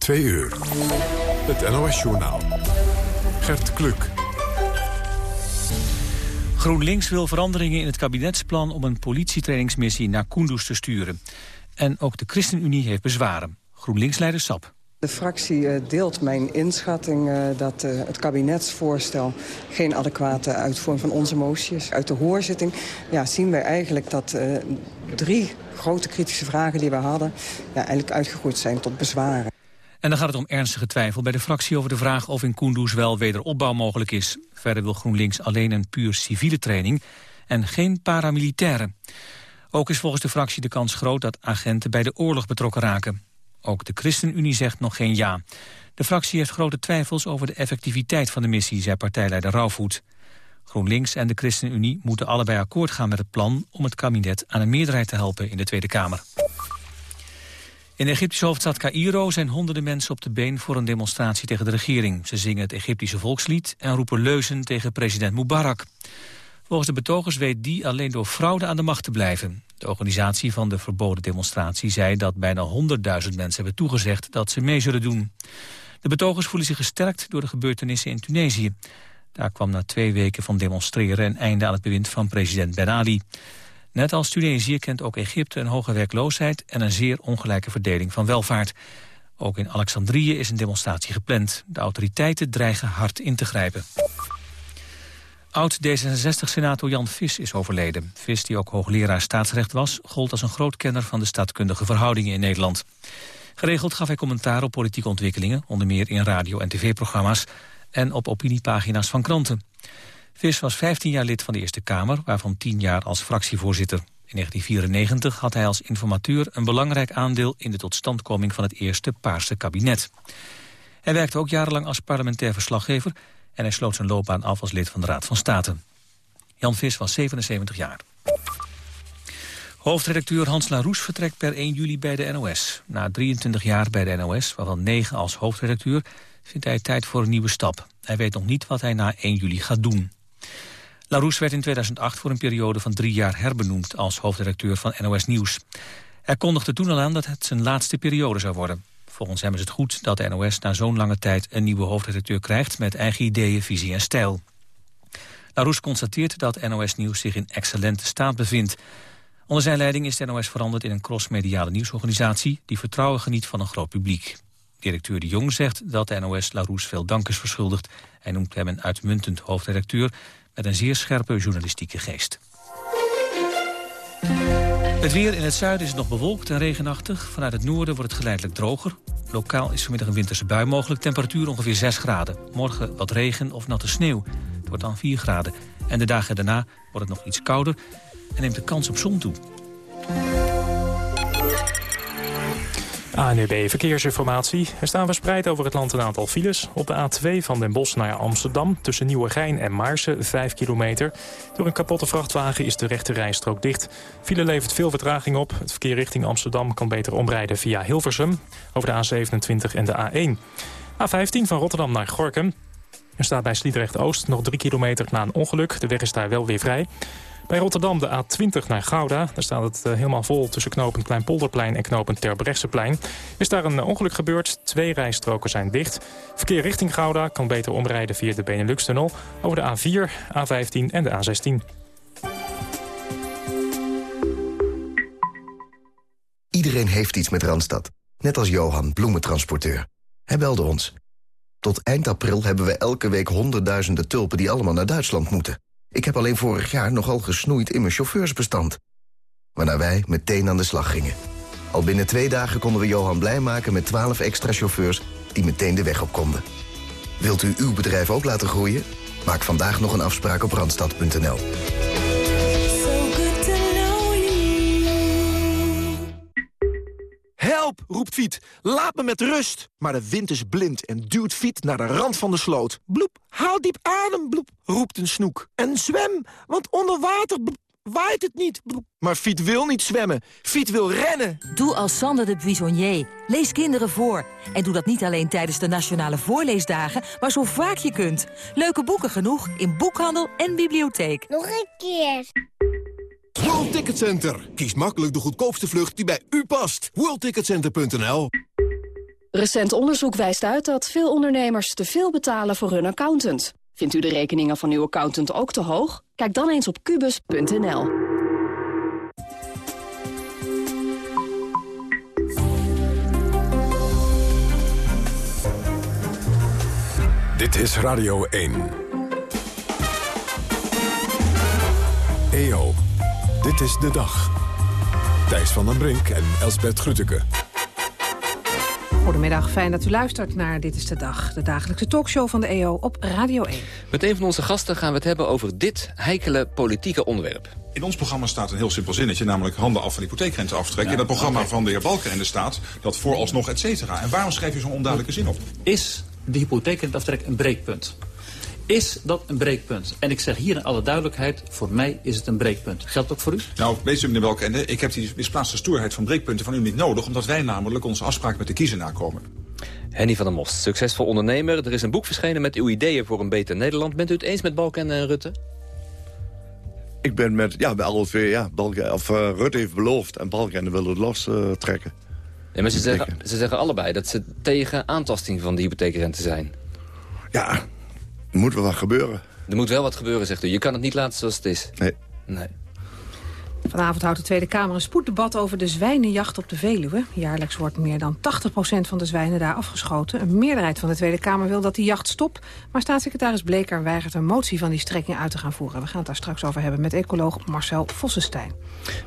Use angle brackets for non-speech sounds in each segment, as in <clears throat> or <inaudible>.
Twee uur. Het NOS-journaal. Gert Kluk. GroenLinks wil veranderingen in het kabinetsplan om een politietrainingsmissie naar Kunduz te sturen. En ook de ChristenUnie heeft bezwaren. GroenLinks-leider Sap. De fractie eh, deelt mijn inschatting uh, dat uh, het kabinetsvoorstel geen adequate uitvoering van onze motie is. Uit de hoorzitting ja, zien wij eigenlijk dat drie grote kritische vragen die we hadden... Ja, eigenlijk uitgegroeid zijn tot bezwaren. En dan gaat het om ernstige twijfel bij de fractie over de vraag of in Kunduz wel wederopbouw mogelijk is. Verder wil GroenLinks alleen een puur civiele training en geen paramilitaire. Ook is volgens de fractie de kans groot dat agenten bij de oorlog betrokken raken. Ook de ChristenUnie zegt nog geen ja. De fractie heeft grote twijfels over de effectiviteit van de missie, zei partijleider Rauwvoet. GroenLinks en de ChristenUnie moeten allebei akkoord gaan met het plan... om het kabinet aan een meerderheid te helpen in de Tweede Kamer. In de Egyptische hoofdstad Cairo zijn honderden mensen op de been... voor een demonstratie tegen de regering. Ze zingen het Egyptische volkslied en roepen leuzen tegen president Mubarak. Volgens de betogers weet die alleen door fraude aan de macht te blijven. De organisatie van de verboden demonstratie zei dat bijna 100.000 mensen hebben toegezegd dat ze mee zullen doen. De betogers voelen zich gesterkt door de gebeurtenissen in Tunesië. Daar kwam na twee weken van demonstreren een einde aan het bewind van president Ben Ali. Net als Tunesië kent ook Egypte een hoge werkloosheid en een zeer ongelijke verdeling van welvaart. Ook in Alexandrië is een demonstratie gepland. De autoriteiten dreigen hard in te grijpen. Oud-D66-senator Jan Vis is overleden. Vis, die ook hoogleraar staatsrecht was, gold als een groot kenner van de staatkundige verhoudingen in Nederland. Geregeld gaf hij commentaar op politieke ontwikkelingen, onder meer in radio- en tv-programma's en op opiniepagina's van kranten. Vis was 15 jaar lid van de Eerste Kamer, waarvan 10 jaar als fractievoorzitter. In 1994 had hij als informateur een belangrijk aandeel in de totstandkoming van het eerste Paarse kabinet. Hij werkte ook jarenlang als parlementair verslaggever en hij sloot zijn loopbaan af als lid van de Raad van State. Jan Vis was 77 jaar. Hoofdredacteur Hans Laroes vertrekt per 1 juli bij de NOS. Na 23 jaar bij de NOS, waarvan 9 als hoofdredacteur... vindt hij tijd voor een nieuwe stap. Hij weet nog niet wat hij na 1 juli gaat doen. Laroes werd in 2008 voor een periode van drie jaar herbenoemd... als hoofdredacteur van NOS Nieuws. Hij kondigde toen al aan dat het zijn laatste periode zou worden. Volgens hem is het goed dat de NOS na zo'n lange tijd een nieuwe hoofdredacteur krijgt met eigen ideeën, visie en stijl. Larousse constateert dat NOS Nieuws zich in excellente staat bevindt. Onder zijn leiding is de NOS veranderd in een crossmediale nieuwsorganisatie die vertrouwen geniet van een groot publiek. Directeur De Jong zegt dat de NOS Larousse veel dank is verschuldigd. Hij noemt hem een uitmuntend hoofdredacteur met een zeer scherpe journalistieke geest. Het weer in het zuiden is nog bewolkt en regenachtig. Vanuit het noorden wordt het geleidelijk droger. Lokaal is vanmiddag een winterse bui mogelijk. Temperatuur ongeveer 6 graden. Morgen wat regen of natte sneeuw. Het wordt dan 4 graden. En de dagen daarna wordt het nog iets kouder en neemt de kans op zon toe. ANUB Verkeersinformatie. Er staan verspreid over het land een aantal files. Op de A2 van Den Bosch naar Amsterdam tussen Nieuwegein en Maarsen 5 kilometer. Door een kapotte vrachtwagen is de rechte rijstrook dicht. File levert veel vertraging op. Het verkeer richting Amsterdam kan beter omrijden via Hilversum... over de A27 en de A1. A15 van Rotterdam naar Gorkum. Er staat bij Sliedrecht-Oost nog 3 kilometer na een ongeluk. De weg is daar wel weer vrij. Bij Rotterdam de A20 naar Gouda. Daar staat het eh, helemaal vol tussen knooppunt Kleinpolderplein en knooppunt Terbrechtseplein. Is daar een eh, ongeluk gebeurd. Twee rijstroken zijn dicht. Verkeer richting Gouda kan beter omrijden via de Benelux-tunnel... over de A4, A15 en de A16. Iedereen heeft iets met Randstad. Net als Johan, bloementransporteur. Hij belde ons. Tot eind april hebben we elke week honderdduizenden tulpen... die allemaal naar Duitsland moeten. Ik heb alleen vorig jaar nogal gesnoeid in mijn chauffeursbestand. Waarna wij meteen aan de slag gingen. Al binnen twee dagen konden we Johan blij maken met 12 extra chauffeurs die meteen de weg op konden. Wilt u uw bedrijf ook laten groeien? Maak vandaag nog een afspraak op randstad.nl. Help, roept Fiet. Laat me met rust. Maar de wind is blind en duwt Fiet naar de rand van de sloot. Bloep, haal diep adem, bloep, roept een snoek. En zwem, want onder water waait het niet. Bloep. Maar Fiet wil niet zwemmen. Fiet wil rennen. Doe als Sander de Buissonnier. Lees kinderen voor. En doe dat niet alleen tijdens de Nationale Voorleesdagen, maar zo vaak je kunt. Leuke boeken genoeg in boekhandel en bibliotheek. Nog een keer. World Ticket Center. Kies makkelijk de goedkoopste vlucht die bij u past. WorldTicketCenter.nl Recent onderzoek wijst uit dat veel ondernemers te veel betalen voor hun accountant. Vindt u de rekeningen van uw accountant ook te hoog? Kijk dan eens op kubus.nl. Dit is Radio 1. EO, dit is de dag. Thijs van den Brink en Elsbert Grütke. Goedemiddag, fijn dat u luistert naar Dit is de Dag. De dagelijkse talkshow van de EO op Radio 1. Met een van onze gasten gaan we het hebben over dit heikele politieke onderwerp. In ons programma staat een heel simpel zinnetje, namelijk handen af van hypotheekrenteaftrek. Ja, in het programma okay. van de heer Balkenende staat dat vooralsnog et cetera. En waarom schrijf je zo'n onduidelijke zin op? Is de hypotheekrenteaftrek een breekpunt? Is dat een breekpunt? En ik zeg hier in alle duidelijkheid, voor mij is het een breekpunt. Geldt ook voor u? Nou, weet u meneer Welkende, ik heb die misplaatste stoerheid van breekpunten van u niet nodig... omdat wij namelijk onze afspraak met de kiezer nakomen. Henny van der Most, succesvol ondernemer. Er is een boek verschenen met uw ideeën voor een beter Nederland. Bent u het eens met Balken en Rutte? Ik ben met, ja, bij alle twee, ja. Balken, of, uh, Rutte heeft beloofd en Balken wil het los uh, trekken. Ja, maar ze zeggen, ze zeggen allebei dat ze tegen aantasting van de hypotheekrente zijn. Ja, moet wel wat gebeuren. Er moet wel wat gebeuren, zegt u. Je kan het niet laten zoals het is. Nee. Nee. Vanavond houdt de Tweede Kamer een spoeddebat over de zwijnenjacht op de Veluwe. Jaarlijks wordt meer dan 80% van de zwijnen daar afgeschoten. Een meerderheid van de Tweede Kamer wil dat die jacht stopt. Maar staatssecretaris Bleker weigert een motie van die strekking uit te gaan voeren. We gaan het daar straks over hebben met ecoloog Marcel Vossenstein.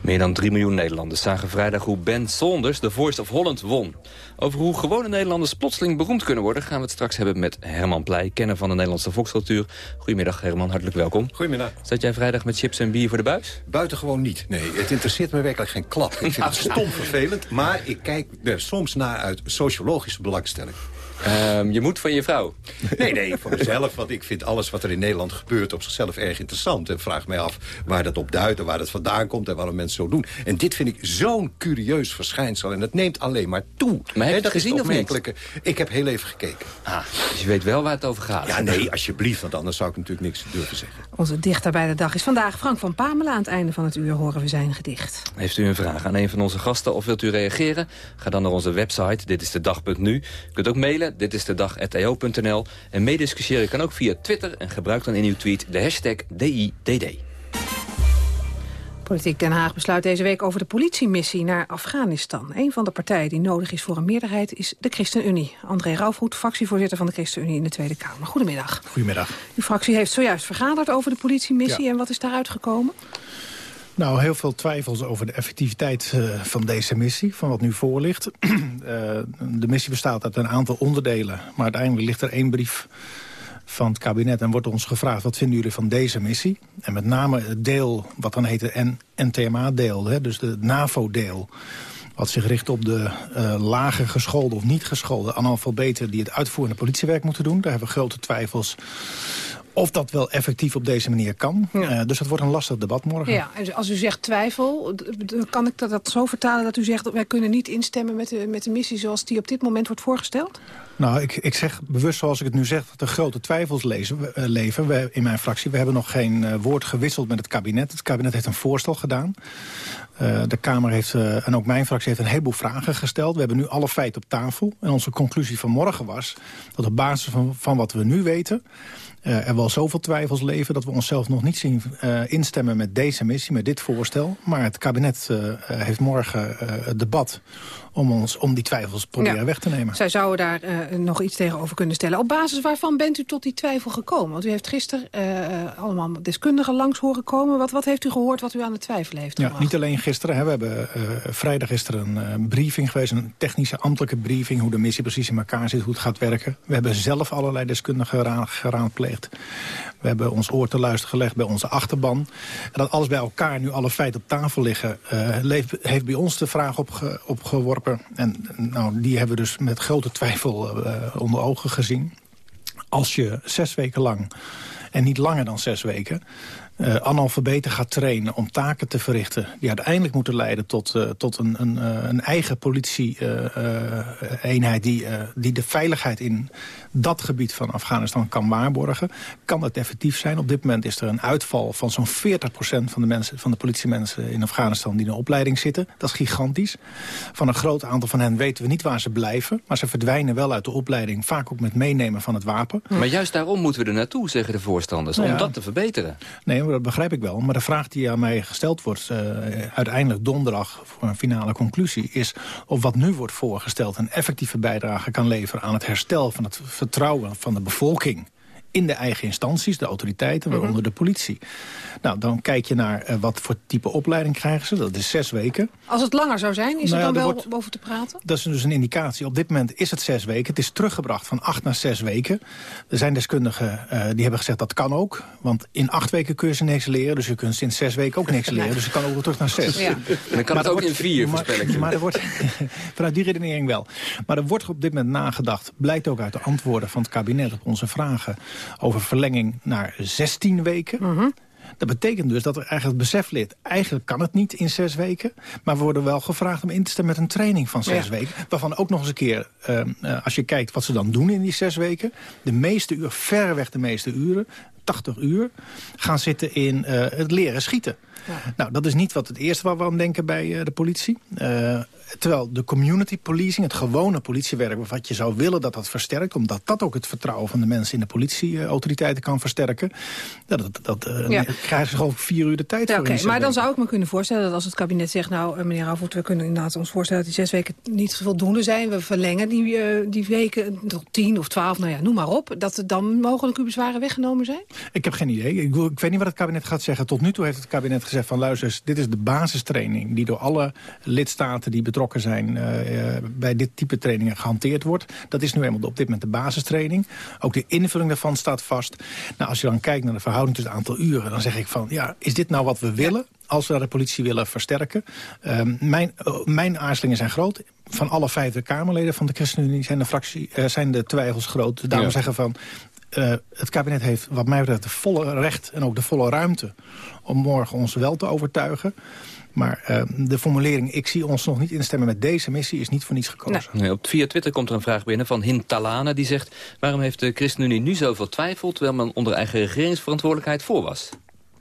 Meer dan 3 miljoen Nederlanders zagen vrijdag hoe Ben Saunders de Voice of Holland won. Over hoe gewone Nederlanders plotseling beroemd kunnen worden... gaan we het straks hebben met Herman Pleij, kenner van de Nederlandse volkscultuur. Goedemiddag Herman, hartelijk welkom. Goedemiddag. Zat jij vrijdag met chips en bier voor de buis? Buitengewoon niet, nee. Het interesseert me werkelijk geen klap. Ik vind <laughs> het stom vervelend, maar ik kijk er soms naar uit sociologische belangstelling. Um, je moet van je vrouw? Nee, nee, voor mezelf. Want ik vind alles wat er in Nederland gebeurt op zichzelf erg interessant. En vraag mij af waar dat op duidt en waar dat vandaan komt... en waarom mensen zo doen. En dit vind ik zo'n curieus verschijnsel. En het neemt alleen maar toe. Maar heb je dat gezien of niet? Ik heb heel even gekeken. Ah, dus je weet wel waar het over gaat? Ja, nee, alsjeblieft. Want anders zou ik natuurlijk niks durven zeggen. Onze dichter bij de dag is vandaag Frank van Pamela. Aan het einde van het uur horen we zijn gedicht. Heeft u een vraag aan een van onze gasten of wilt u reageren? Ga dan naar onze website, dit is de dag.nu. U kunt ook mailen, dit is de dag.eo.nl. En meediscussiëren kan ook via Twitter en gebruik dan in uw tweet de hashtag DIDD. Politiek Den Haag besluit deze week over de politiemissie naar Afghanistan. Een van de partijen die nodig is voor een meerderheid is de ChristenUnie. André Rauwvoet, fractievoorzitter van de ChristenUnie in de Tweede Kamer. Goedemiddag. Goedemiddag. Uw fractie heeft zojuist vergaderd over de politiemissie. Ja. En wat is daaruit gekomen? Nou, heel veel twijfels over de effectiviteit uh, van deze missie, van wat nu voor ligt. uh, <clears throat> de missie bestaat uit een aantal onderdelen, maar uiteindelijk ligt er één brief van het kabinet en wordt ons gevraagd... wat vinden jullie van deze missie? En met name het deel, wat dan heet de NTMA-deel, dus de NAVO-deel... wat zich richt op de uh, lager geschoolde of niet geschoolde analfabeten... die het uitvoerende politiewerk moeten doen. Daar hebben we grote twijfels of dat wel effectief op deze manier kan. Ja. Uh, dus dat wordt een lastig debat morgen. Ja, en als u zegt twijfel, kan ik dat, dat zo vertalen dat u zegt... wij kunnen niet instemmen met de, met de missie zoals die op dit moment wordt voorgesteld? Nou, ik, ik zeg bewust zoals ik het nu zeg... dat er grote twijfels lezen, uh, leven we, in mijn fractie. We hebben nog geen uh, woord gewisseld met het kabinet. Het kabinet heeft een voorstel gedaan. De Kamer heeft, en ook mijn fractie heeft een heleboel vragen gesteld. We hebben nu alle feiten op tafel. En onze conclusie van morgen was dat op basis van, van wat we nu weten... Uh, er wel zoveel twijfels leven dat we onszelf nog niet zien uh, instemmen met deze missie, met dit voorstel. Maar het kabinet uh, heeft morgen het debat om, ons, om die twijfels proberen ja. weg te nemen. Zij zouden daar uh, nog iets tegenover kunnen stellen. Op basis waarvan bent u tot die twijfel gekomen? Want u heeft gisteren uh, allemaal deskundigen langs horen komen. Wat, wat heeft u gehoord wat u aan het twijfelen heeft ja, Niet alleen gisteren. Hè. We hebben uh, vrijdag is er een briefing geweest. Een technische ambtelijke briefing. Hoe de missie precies in elkaar zit. Hoe het gaat werken. We hebben zelf allerlei deskundigen geraadpleegd. We hebben ons oor te luisteren gelegd bij onze achterban. En dat alles bij elkaar, nu alle feiten op tafel liggen... heeft bij ons de vraag opge opgeworpen en nou, die hebben we dus met grote twijfel uh, onder ogen gezien. Als je zes weken lang en niet langer dan zes weken uh, analfabeten gaat trainen om taken te verrichten... die uiteindelijk moeten leiden tot, uh, tot een, een, uh, een eigen politie-eenheid... die, die de veiligheid in dat gebied van Afghanistan kan waarborgen... kan dat effectief zijn. Op dit moment is er een uitval van zo'n 40% van de, mensen, van de politiemensen in Afghanistan... die in de opleiding zitten. Dat is gigantisch. Van een groot aantal van hen weten we niet waar ze blijven... maar ze verdwijnen wel uit de opleiding, vaak ook met meenemen van het wapen. Maar juist daarom moeten we er naartoe, zeggen de voorstanders, nou om dat te verbeteren. Nee, dat begrijp ik wel. Maar de vraag die aan mij gesteld wordt, uh, uiteindelijk donderdag voor een finale conclusie, is of wat nu wordt voorgesteld een effectieve bijdrage kan leveren aan het herstel van het vertrouwen van de bevolking in de eigen instanties, de autoriteiten, waaronder mm -hmm. de politie. Nou, dan kijk je naar uh, wat voor type opleiding krijgen ze. Dat is zes weken. Als het langer zou zijn, is Nou ja, er dan er wel wordt- over te praten? Dat is dus een indicatie. Op dit moment is het zes weken. Het is teruggebracht van acht naar zes weken. Er zijn deskundigen uh, die hebben gezegd dat kan ook. Want in acht weken kun je ze niks leren. Dus je kunt sinds zes weken ook niks leren. Dus je kan ook wel terug naar zes. Ja. Dan kan het ook in vier, voorspel ik je. Maar, maar er wordt, <laughs> vanuit die redenering wel. Maar er wordt op dit moment nagedacht. Blijkt ook uit de antwoorden van het kabinet op onze vragen... over verlenging naar 16 weken. Mhm. Dat betekent dus dat er eigenlijk het besef ligt... eigenlijk kan het niet in zes weken... maar we worden wel gevraagd om in te stemmen met een training van zes Ja. weken. Waarvan ook nog eens een keer, eh, eh, als je kijkt wat ze dan doen in die zes weken... de meeste uren, verreweg de meeste uren, 80 uur... gaan zitten in eh, het leren schieten. Nou, dat is niet wat het eerste waar we aan denken bij eh, de politie. Terwijl de community policing, het gewone politiewerk... wat je zou willen dat dat versterkt... omdat dat ook het vertrouwen van de mensen in de politieautoriteiten kan versterken... dat, dat, dat eh, Ja. krijgen ze gewoon vier uur de tijd Ja, voor. Maar dan zou ik me kunnen voorstellen dat als het kabinet zegt... nou, eh, meneer Rauwvoet, we kunnen inderdaad ons voorstellen... dat die zes weken niet voldoende zijn. We verlengen die, eh, die weken tot tien of twaalf, nou ja, noem maar op. Dat er dan mogelijk uw bezwaren weggenomen zijn? Ik heb geen idee. Ik, ik weet niet wat het kabinet gaat zeggen. Tot nu toe heeft het kabinet gezegd van luister eens, dit is de basistraining... die door alle lidstaten die betrokken zijn eh, eh, bij dit type trainingen gehanteerd wordt. Dat is nu eenmaal op dit moment de basistraining. Ook de invulling daarvan staat vast. Nou, als je dan kijkt naar de verhouding tussen het aantal uren... dan zeg ik van, ja, is dit nou wat we willen? Als we de politie willen versterken. Ehm, mijn, eh, mijn aarzelingen zijn groot. Van alle vijf de Kamerleden van de ChristenUnie zijn de, fractie, zijn de twijfels groot. De dames Ja. zeggen van... het kabinet heeft wat mij betreft de volle recht en ook de volle ruimte... om morgen ons wel te overtuigen. Maar eh, de formulering, ik zie ons nog niet instemmen met deze missie... is niet voor niets gekozen. Nee, op via Twitter komt er een vraag binnen van Hintalana. Die zegt, waarom heeft de ChristenUnie nu zoveel twijfel... terwijl men onder eigen regeringsverantwoordelijkheid voor was?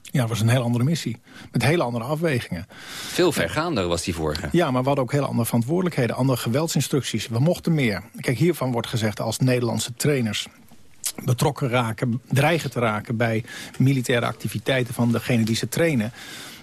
Ja, dat was een heel andere missie. Met hele andere afwegingen. Veel vergaander was die vorige. Ja, maar we hadden ook heel andere verantwoordelijkheden. Andere geweldsinstructies. We mochten meer. Kijk, hiervan wordt gezegd als Nederlandse trainers betrokken raken, dreigen te raken bij militaire activiteiten van degene die ze trainen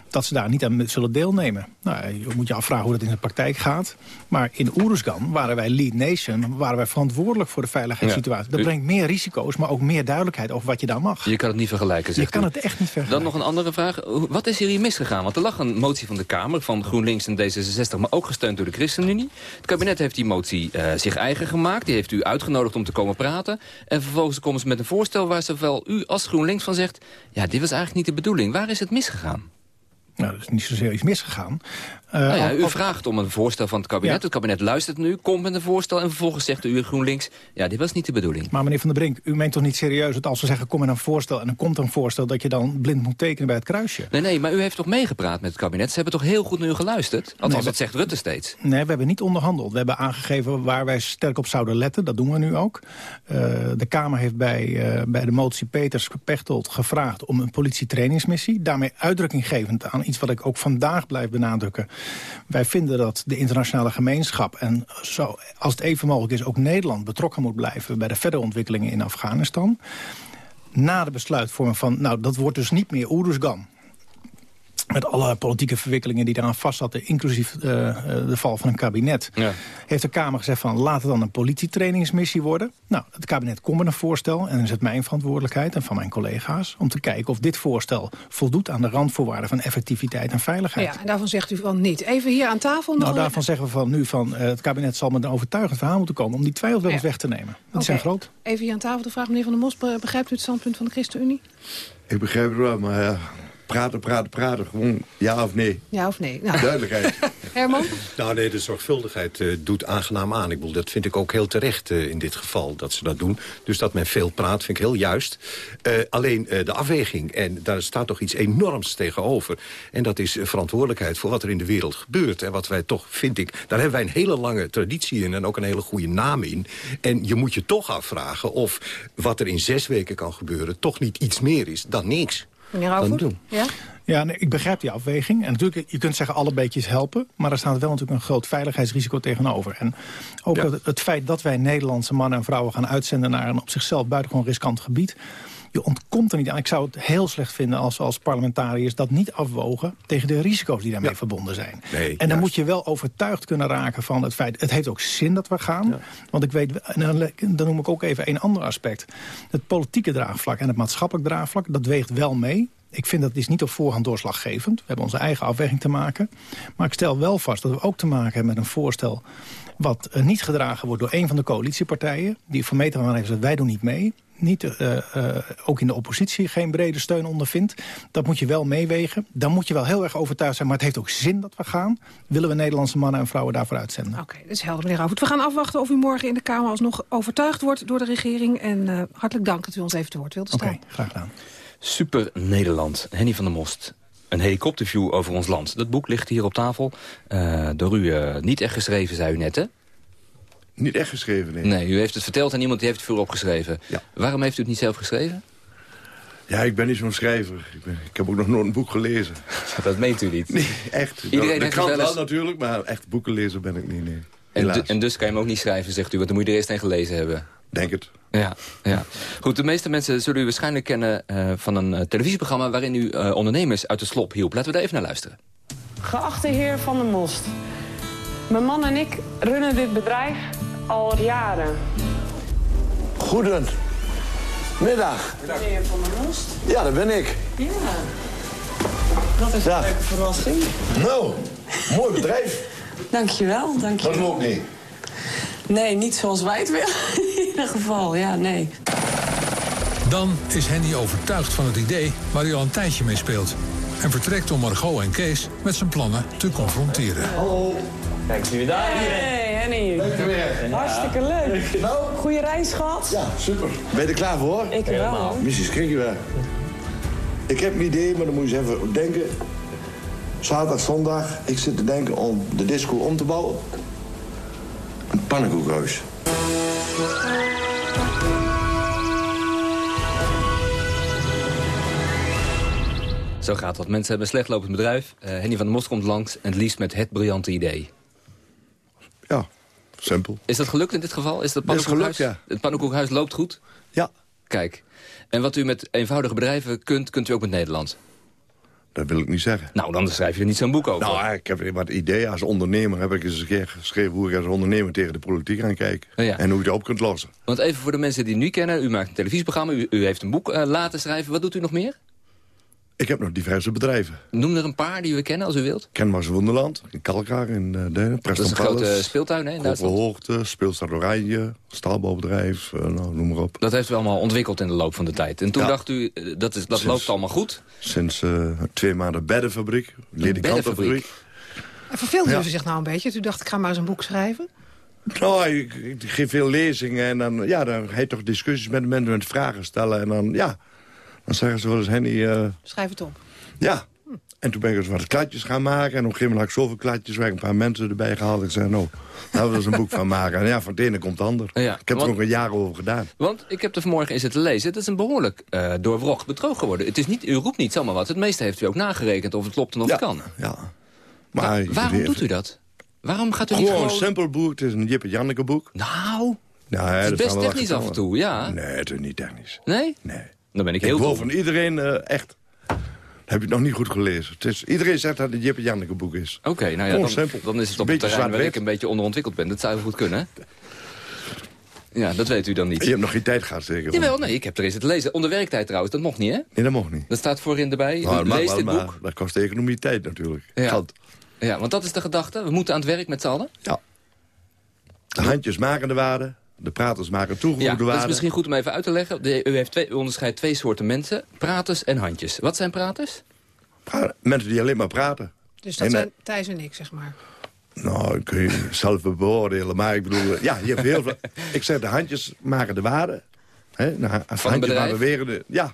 dat ze daar niet aan zullen deelnemen. Nou, je moet je afvragen hoe dat in de praktijk gaat. Maar in Oeruzgan waren wij lead nation, waren wij verantwoordelijk voor de veiligheidssituatie. Ja. Dat brengt meer risico's, maar ook meer duidelijkheid over wat je daar mag. Je kan het niet vergelijken, Je zegt kan u. het echt niet vergelijken. Dan nog een andere vraag. Wat is hier misgegaan? Want er lag een motie van de Kamer van GroenLinks en D66... maar ook gesteund door de ChristenUnie. Het kabinet heeft die motie eh, zich eigen gemaakt. Die heeft u uitgenodigd om te komen praten. En vervolgens komen ze met een voorstel waar zowel u als GroenLinks van zegt... ja, dit was eigenlijk niet de bedoeling. Waar is het misgegaan? Nou, er is niet zozeer iets misgegaan. Eh, nou ja, u vraagt om een voorstel van het kabinet. Ja. Het kabinet luistert nu, komt met een voorstel... en vervolgens zegt u GroenLinks... ja, dit was niet de bedoeling. Maar meneer Van der Brink, u meent toch niet serieus dat als we zeggen... kom met een voorstel en dan komt een voorstel... dat je dan blind moet tekenen bij het kruisje? Nee, nee, maar u heeft toch meegepraat met het kabinet? Ze hebben toch heel goed naar u geluisterd? Althans, Nee, dat zegt Rutte steeds. Nee, we hebben niet onderhandeld. We hebben aangegeven waar wij sterk op zouden letten. Dat doen we nu ook. Eh, de Kamer heeft bij, eh, bij de motie Peters-Pechtold gevraagd... om een politietrainingsmissie. Daarmee uitdrukking gevend aan iets wat ik ook vandaag blijf benadrukken. Wij vinden dat de internationale gemeenschap... en zo, als het even mogelijk is, ook Nederland betrokken moet blijven... bij de verdere ontwikkelingen in Afghanistan. Na de besluitvorming van, nou, dat wordt dus niet meer Oeruzgan met alle politieke verwikkelingen die daaraan vastzaten... inclusief eh, eh, de val van een kabinet... Ja. heeft de Kamer gezegd van laat het dan een politietrainingsmissie worden. Nou, het kabinet komt met een voorstel... en dan is het mijn verantwoordelijkheid en van mijn collega's... om te kijken of dit voorstel voldoet aan de randvoorwaarden... van effectiviteit en veiligheid. Ja, en daarvan zegt u van niet. Even hier aan tafel nog Nou, daarvan zeggen we van nu van eh, het kabinet zal met een overtuigend verhaal moeten komen... om die twijfels wel eens weg te nemen. Dat zijn Oké. groot. Even hier aan tafel de vraag, meneer Van der Mos, be- begrijpt u het standpunt van de ChristenUnie? Ik begrijp het wel, maar ja, praten, praten, praten. Gewoon ja of nee. Ja of nee? Nou. Duidelijkheid. <laughs> Herman? Nou nee, de zorgvuldigheid uh, doet aangenaam aan. Ik bedoel, dat vind ik ook heel terecht uh, in dit geval, dat ze dat doen. Dus dat men veel praat, vind ik heel juist. Uh, alleen de afweging, en daar staat toch iets enorms tegenover. En dat is verantwoordelijkheid voor wat er in de wereld gebeurt. En wat wij toch, vind ik, daar hebben wij een hele lange traditie in... en ook een hele goede naam in. En je moet je toch afvragen of wat er in zes weken kan gebeuren... toch niet iets meer is dan niks. Meneer Rauwvoet? Ja? Ja, nee, ik begrijp die afweging. En natuurlijk, je kunt zeggen alle beetjes helpen. Maar er staat wel natuurlijk een groot veiligheidsrisico tegenover. En ook het, het, feit dat wij Nederlandse mannen en vrouwen gaan uitzenden... naar een op zichzelf buitengewoon riskant gebied... Je ontkomt er niet aan. Ik zou het heel slecht vinden als, als parlementariërs dat niet afwogen... tegen de risico's die daarmee verbonden zijn. Nee, en dan moet je wel overtuigd kunnen raken van het feit... het heeft ook zin dat we gaan. Want ik weet, en dan noem ik ook even een ander aspect. Het politieke draagvlak en het maatschappelijk draagvlak... dat weegt wel mee. Ik vind dat is niet op voorhand doorslaggevend. We hebben onze eigen afweging te maken. Maar ik stel wel vast dat we ook te maken hebben met een voorstel... wat eh, niet gedragen wordt door een van de coalitiepartijen... die van meter aan heeft gezegd, wij doen niet mee niet, uh, uh, ook in de oppositie geen brede steun ondervindt. Dat moet je wel meewegen. Dan moet je wel heel erg overtuigd zijn. Maar het heeft ook zin dat we gaan. Willen we Nederlandse mannen en vrouwen daarvoor uitzenden. Oké, okay, dat is helder, meneer Rauwvoet. We gaan afwachten of u morgen in de Kamer alsnog overtuigd wordt door de regering. En uh, hartelijk dank dat u ons even te woord wilt staan. Oké, okay, graag gedaan. Super Nederland. Henny van der Most. Een helikopterview over ons land. Dat boek ligt hier op tafel. door u niet echt geschreven, zei u net, hè? Niet echt geschreven, nee. Nee, u heeft het verteld aan iemand die heeft het voor opgeschreven. Ja. Waarom heeft u het niet zelf geschreven? Ja, ik ben niet zo'n schrijver. Ik, ben, ik, heb ook nog nooit een boek gelezen. <laughs> Dat meent u niet? Nee, echt. Iedereen de heeft krant wel, eens... natuurlijk, maar echt boekenlezer ben ik niet, nee. En, en, dus kan je hem ook niet schrijven, zegt u, want dan moet je er eerst een gelezen hebben. Denk het. Ja, ja. Goed, de meeste mensen zullen u waarschijnlijk kennen uh, van een uh, televisieprogramma... waarin u uh, ondernemers uit de slop hielp. Laten we daar even naar luisteren. Geachte heer Van der Most. Mijn man en ik runnen dit bedrijf al jaren. Goedemiddag. Meneer Van der Most? Ja, dat ben ik. Ja. Dat is Ja. een leuke verrassing. Nou, mooi bedrijf. Dankjewel, dankjewel. Dat ook niet. Nee, niet zoals wij het willen. <laughs> In ieder geval, ja, nee. Dan is Henny overtuigd van het idee waar hij al een tijdje mee speelt. En vertrekt om Margot en Kees met zijn plannen te confronteren. Hallo. Kijk, zie je daar? Hey, Henny. Leuk te weer. Hartstikke leuk. Nou? Goeie reis gehad? Ja, super. Ben je er klaar voor? Ik wel. hoor. Missie Skrikjewerk. Ik heb een idee, maar dan moet je eens even denken. Zaterdag, zondag. Ik zit te denken om de disco om te bouwen. Een pannenkoekhuis. Zo gaat dat. Mensen hebben een slechtlopend bedrijf. Uh, Henny van der Most komt langs en het liefst met het briljante idee. Ja, simpel. Is dat gelukt in dit geval? Is dat Dat is pannenkoekhuis? gelukt, Het pannenkoekhuis loopt goed? Ja. Kijk. En wat u met eenvoudige bedrijven kunt, kunt u ook met Nederland? Dat wil ik niet zeggen. Nou, dan schrijf je er niet zo'n boek over. Nou, ik heb wat idee. Als ondernemer heb ik eens een keer geschreven... hoe ik als ondernemer tegen de politiek aan kijk. Oh ja. En hoe je het op kunt lossen. Want even voor de mensen die u nu kennen. U maakt een televisieprogramma, u, u heeft een boek uh, laten schrijven. Wat doet u nog meer? Ik heb nog diverse bedrijven. Noem er een paar die we kennen als u wilt. Kenmars Wonderland, in Kalkar, in uh, Denen. Dat is een grote speeltuin hè, in Duitsland. Hoogte, Speelstad Oranje, staalbouwbedrijf, uh, nou, noem maar op. Dat heeft u allemaal ontwikkeld in de loop van de tijd. En toen Ja. dacht u, uh, dat, is, dat Sinds- loopt allemaal goed. Sinds uh, twee maanden beddenfabriek, ledikantenfabriek. En verveelde Ja. u zich nou een beetje? U dacht, ik ga maar eens een boek schrijven. Nou, ik, ik geef veel lezingen en dan, ja, dan je toch discussies met mensen met vragen stellen. En dan, ja, dan zeggen ze wel eens, Henny, uh, Schrijf het op. ja. En toen ben ik dus wat kladjes gaan maken. En op een gegeven moment had ik zoveel kladjes waar ik een paar mensen erbij gehaald. Ik zei, nou, laten we er eens een boek van maken. En ja, van het ene komt het ander. Ja, ik heb want- er ook een jaar over gedaan. Want ik heb er vanmorgen in zitten lezen. Het is een behoorlijk uh, doorwrocht bedroog geworden. Het is niet, u roept niet zomaar wat. Het meeste heeft u ook nagerekend of het klopt en of het kan. Ja. Maar Maar waarom doet u dat? Waarom gaat u niet Gewoon gewoon... een simpel boek. Het is een Jippe Janneke boek. Nou, Ja, het is dat best technisch af en toe, ja. Nee, het is niet technisch. Nee? Nee. Dan ben ik heel wil dom. van iedereen eh, echt... Heb je het nog niet goed gelezen. Het is, iedereen zegt dat het een Jippe Janneke boek is. Oké, nou ja, dan, dan is het op een beetje terrein waar ik een beetje onderontwikkeld ben. Dat zou heel goed kunnen, hè? Ja, dat weet u dan niet. Je hebt nog geen tijd gehad, zeker? Jawel, nee, ik heb er eens het lezen. Onder werktijd trouwens, dat mocht niet, hè? Nee, dat mocht niet. Dat staat voorin erbij. Nou, wel, dit maar boek. dat kost de economie tijd natuurlijk. Ja. Geld. Ja, want dat is de gedachte. We moeten aan het werk met z'n allen. Ja. De handjes maken de waarde. De praters maken Ja, toegevoegde dat waarde. is misschien goed om even uit te leggen. De, u, heeft twee, u onderscheidt twee soorten mensen. Praters en handjes. Wat zijn praters? Mensen die alleen maar praten. Dus dat En, eh, zijn Thijs en ik, zeg maar. Nou, dat kun je <laughs> zelf beoordelen. Maar ik bedoel, ja, je hebt heel veel... <laughs> ik zeg, de handjes maken de waarde. Hè? Nou, als Van een handjes beweren... De, ja.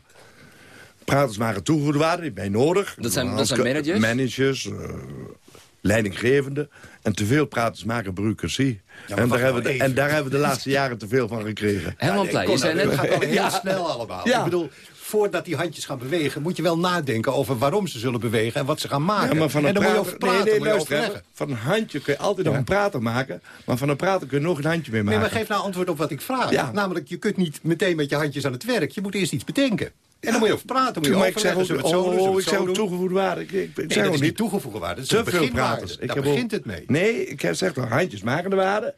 Praters maken toegevoegde waarde, die ben je nodig. Dat zijn- dat zijn managers? Managers, eh, leidinggevende. En te veel praters maken bureaucratie. en, daar hebben we nou de, en daar hebben we de laatste <laughs> jaren te veel van gekregen. Helemaal blij. Je zei Het net... gaat al heel Ja. snel allemaal. Ja. Ik bedoel, voordat die handjes gaan bewegen... moet je wel nadenken over waarom ze zullen bewegen... en wat ze gaan maken. Ja, maar van een en dan moet je over praten, nee, nee, moet je luister overleggen. even. Van een handje kun je altijd nog een prater maken. Maar van een prater kun je nog een handje mee Nee, maken. maar geef nou antwoord op wat ik vraag. Ja. Namelijk, je kunt niet meteen met je handjes aan het werk. Je moet eerst iets bedenken. En dan moet je over praten, moet je maar ik zeg ook, het zo oh, ik het zeg ook waarde. Ik, ik, ik Nee, dat is niet toegevoegde waarde. Dat is Te veel praters. Daar heb begint het mee. Nee, ik heb- zeg toch, handjes maken de waarde.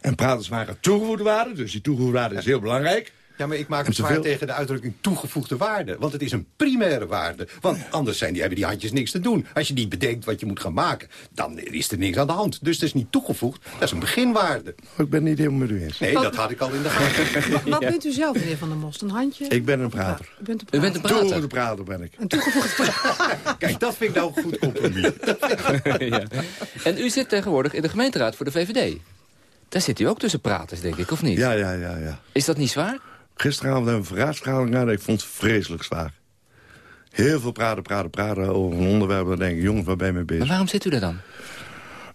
En praters maken toegevoegde waarde. Dus die toegevoegde waarde is heel belangrijk. Ja, maar ik maak het zwaar tegen de uitdrukking toegevoegde waarde. Want het is een primaire waarde. Want anders zijn die, hebben die handjes niks te doen. Als je niet bedenkt wat je moet gaan maken, dan is er niks aan de hand. Dus dat is niet toegevoegd, dat is een beginwaarde. Ik ben het niet helemaal met u eens. Nee, dat had ik al in de gaten. <laughs> Wat, wat bent u zelf, meneer Van der Most? Een handje? Ik ben een prater. U bent een U bent een prater. Toegevoegde prater ben ik. Een toegevoegde <laughs> Kijk, dat vind ik nou een <laughs> goed compromis. ja. En u zit tegenwoordig in de gemeenteraad voor de VVD. Daar zit u ook tussen praters, denk ik, of niet? Ja, ja, ja, ja. Is dat niet zwaar? Gisteravond hebben we een verraadsvergadering gehad. Ik vond het vreselijk zwaar. Heel veel praten, praten, praten over een onderwerp. Dan denk ik, jongens, waar ben je mee bezig? Maar waarom zit u daar dan?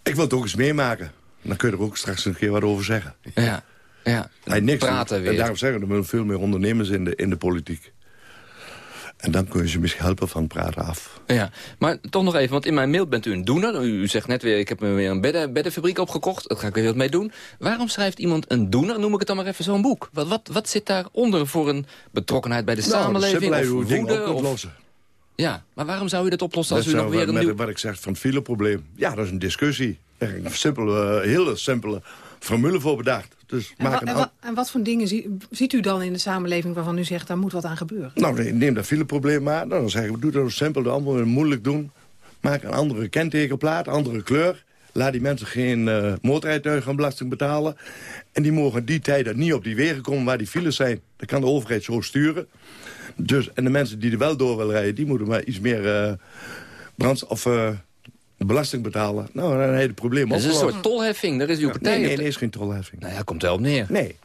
Ik wil het ook eens meemaken. Dan kun je er ook straks een keer wat over zeggen. Ja, ja. Hij niks Praten doet. weer. En daarom zeggen er veel meer ondernemers in de, in de politiek. En dan kun je ze misschien helpen van praten af. Ja, maar toch nog even, want in mijn mail bent u een doener. U, zegt net weer, ik heb me weer een bedden, beddenfabriek opgekocht. Daar ga ik weer wat mee doen. Waarom schrijft iemand een doener, noem ik het dan maar even, zo'n boek? Wat, wat, wat zit daaronder voor een betrokkenheid bij de Nou, samenleving? of hoe woede? Of, lossen. ja, maar waarom zou u dat oplossen als Dat u nog weer een nieuw... wat ik zeg van fileprobleem. Ja, dat is een discussie. Daar heb ik een simpele, hele simpele formule voor bedacht. Dus En, maak wa- een en, wa- en wat voor dingen zie- ziet u dan in de samenleving waarvan u zegt, daar moet wat aan gebeuren? Nou, neem dat fileprobleem maar. Nou, dan zeggen we, doe dat simpel, de anderen moeilijk doen. Maak een andere kentekenplaat, andere kleur. Laat die mensen geen uh, motorrijtuigenbelasting betalen. En die mogen die tijden niet op die wegen komen waar die files zijn. Dat kan de overheid zo sturen. Dus, en de mensen die er wel door willen rijden... die moeten maar iets meer uh, brand, of, uh, belasting betalen. Nou, dan heb je het probleem Dat is een soort tolheffing, daar is uw partij... Nee, nee, nee, is geen tolheffing. Nou ja, komt wel op neer. Nee.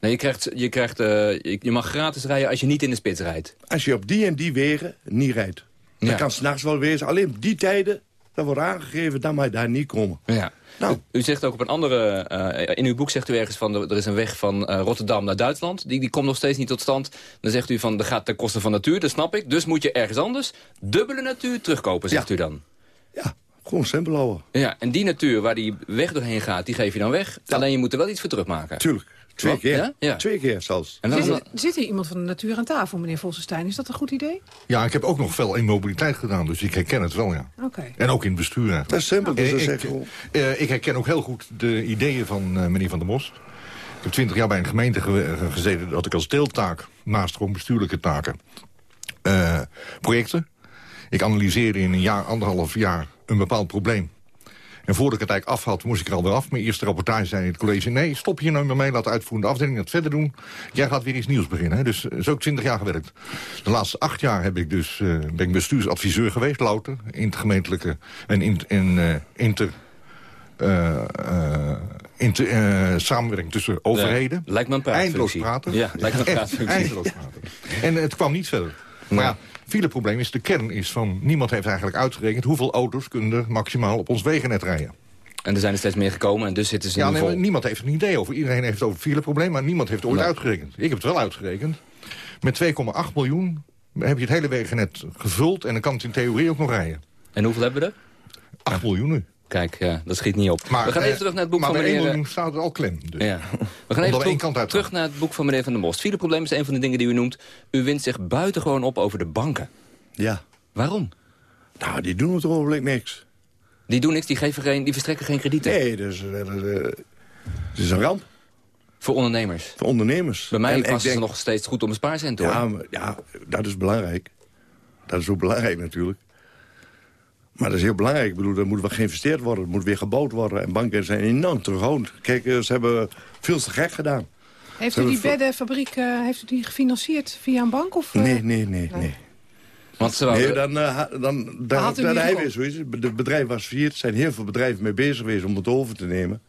Nee, je, krijgt, je, krijgt, uh, je, je mag gratis rijden als je niet in de spits rijdt. Als je op die en die wegen niet rijdt. Dat Ja. kan s'nachts wel wezen. Alleen op die tijden, dat wordt aangegeven, dan mag je daar niet komen. Ja. Nou. U, u zegt ook op een andere... uh, in uw boek zegt u ergens van... er is een weg van uh, Rotterdam naar Duitsland. Die, die komt nog steeds niet tot stand. Dan zegt u van, dat gaat ten koste van natuur. Dat snap ik. Dus moet je ergens anders dubbele natuur terugkopen, zegt Ja. u dan. Gewoon simpel houden. Ja, en die natuur waar die weg doorheen gaat, die geef je dan weg. Alleen je moet er wel iets voor terugmaken. Tuurlijk. Twee Wat? keer. Ja? Ja. Twee keer zelfs. En dan, Zit, zit hier iemand van de natuur aan tafel, meneer Vossenstein? Is dat een goed idee? Ja, ik heb ook nog veel in mobiliteit gedaan, dus ik herken het wel, ja. Oké. En ook in het bestuur eigenlijk. Dat is simpel. Dus dat ik, zeg gewoon- eh, ik herken ook heel goed de ideeën van eh, meneer Van der Mos. Ik heb twintig jaar bij een gemeente ge- eh, gezeten... dat ik als deeltaak, naast gewoon bestuurlijke taken... eh, projecten. Ik analyseerde in een jaar, anderhalf jaar, een bepaald probleem. En voordat ik het eigenlijk af had, moest ik er alweer af. Mijn eerste rapportage zei in het college... nee, stop hier nou maar mee, laat de uitvoerende afdeling dat verder doen. Jij gaat weer iets nieuws beginnen. Hè? Dus eh, zo heb ik twintig jaar gewerkt. De laatste acht jaar heb ik dus, eh, ben ik bestuursadviseur geweest, louter... in het gemeentelijke en in, in eh, inter... samenwerking tussen overheden. Ja, lijkt me een Eindeloos praatfunctie. praten. Ja, lijkt me een Echt, praatfunctie. eindeloos praten. En het kwam niet verder. Maar ja, fileprobleem is, de kern is van... niemand heeft eigenlijk uitgerekend hoeveel auto's kunnen er maximaal op ons wegennet rijden. En er zijn er steeds meer gekomen en dus zitten ze Ja, nu nee, niemand heeft een idee over. Iedereen heeft het over het fileprobleem, maar niemand heeft het ooit Nee. uitgerekend. Ik heb het wel uitgerekend. Met 2,8 miljoen heb je het hele wegennet gevuld... en dan kan het in theorie ook nog rijden. En hoeveel hebben we er? 8 miljoen nu. Kijk, ja, dat schiet niet op. Maar, we gaan eh, even terug naar het boek maar van bij 1 meneer... eh, miljoen staat het al klem. Dus. Ja. We gaan even terug, kant terug naar het boek van meneer Van der Most. Fileprobleem is een van de dingen die u noemt. U wint zich buitengewoon op over de banken. Ja. Waarom? Nou, die doen op het ogenblik niks. Die doen niks, die, geven geen, die verstrekken geen kredieten. Nee, dus, eh, dat is, eh, het is een ramp Voor ondernemers. voor ondernemers. Bij mij En passen ik denk- ze nog steeds goed om een spaarcent hoor. Ja, maar, ja, dat is belangrijk. Dat is ook belangrijk natuurlijk. Maar dat is heel belangrijk. Ik bedoel, er moet wel geïnvesteerd worden. Er moet weer gebouwd worden. En banken zijn enorm terughoudend. Kijk, eh, ze hebben veel te gek gedaan. Heeft Ze u die beddenfabriek eh, heeft u die gefinancierd via een bank? Of, eh? Nee, nee, nee, nee. Want ze Nee, dan, ha- dan, dan, dan niet hij weer zoiets. Het bedrijf was failliet. Er zijn heel veel bedrijven mee bezig geweest om het over te nemen.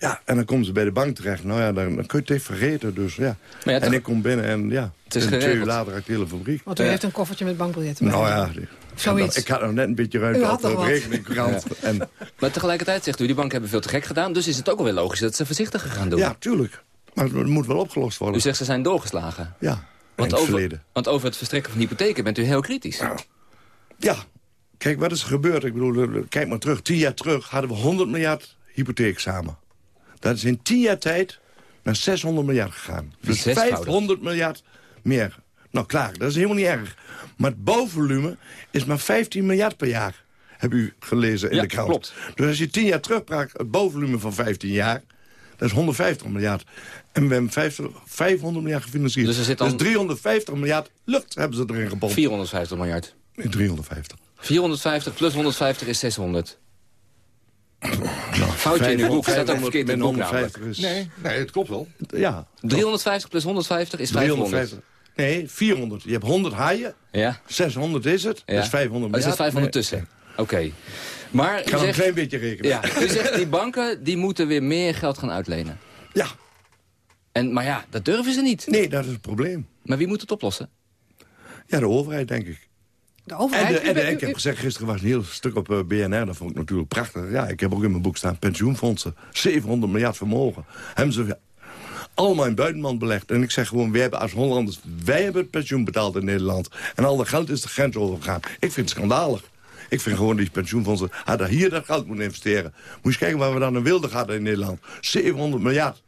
Ja, en dan komen ze bij de bank terecht. Nou ja, dan, dan kun je het even vergeten. Dus, ja. En ik kom binnen en ja, Het is en twee uur later had ik de hele fabriek. Want u heeft een koffertje met bankbiljetten bij. Nou ja, ik had, Zoiets. nog- ik had nog net een beetje U ruimte had op de rekeningkrant. Ja. En, Maar tegelijkertijd zegt u, die banken hebben veel te gek gedaan... dus is het ook wel weer logisch dat ze voorzichtiger gaan doen. ja, tuurlijk. Maar het moet wel opgelost worden. U zegt ze zijn doorgeslagen. ja, Want over, verleden. want over het verstrekken van hypotheken bent u heel kritisch. Ja, kijk, wat is er gebeurd? Ik bedoel, eh, kijk maar terug. Tien jaar terug hadden we 100 miljard hypotheek samen. Dat is in tien jaar tijd naar 600 miljard gegaan. Dus Zesvoudig. 500 miljard meer. Nou, klaar, dat is helemaal niet erg. Maar het bouwvolume is maar 15 miljard per jaar. Heb u gelezen in Ja, de krant. klopt. Dus als je tien jaar terugpraat, het bouwvolume van 15 jaar... dat is 150 miljard. En we hebben 50 500 miljard gefinancierd. Dus er zit dan- Dus 350 miljard lucht hebben ze erin gepompt. 450 miljard. Nee, 350. 450 plus 150 is 600. Foutje in uw 500, boek, staat ook 500 verkeerd in het boek namelijk. 150 is... Nee, nee, het klopt wel. Ja. 350 plus 150 is 500. 350. Nee, 400. Je hebt 100 haaien. Ja. 600 is het. Ja. Dat is 500 Oh, er miljard. zit 500 Nee. tussen. Oké. Maar Ik ga nog een zegt, klein beetje rekenen. ja, u zegt die banken die moeten weer meer geld gaan uitlenen. Ja. En, maar ja, dat durven ze niet. Nee, dat is het probleem. Maar wie moet het oplossen? Ja, de overheid, denk ik. De En, de, de- bent- ik heb gezegd, gisteren was een heel stuk op eh, BNR. Dat vond ik natuurlijk prachtig. Ja, ik heb ook in mijn boek staan pensioenfondsen. 700 miljard vermogen. Hebben ze allemaal in buitenland belegd. En ik zeg gewoon, wij hebben als Hollanders... wij hebben het pensioen betaald in Nederland. En al dat geld is de grens overgegaan. Ik vind het schandalig. Ik vind gewoon die pensioenfondsen hadden hier dat geld moeten investeren. Moet je eens kijken waar we dan een wilde hadden in Nederland. 700 miljard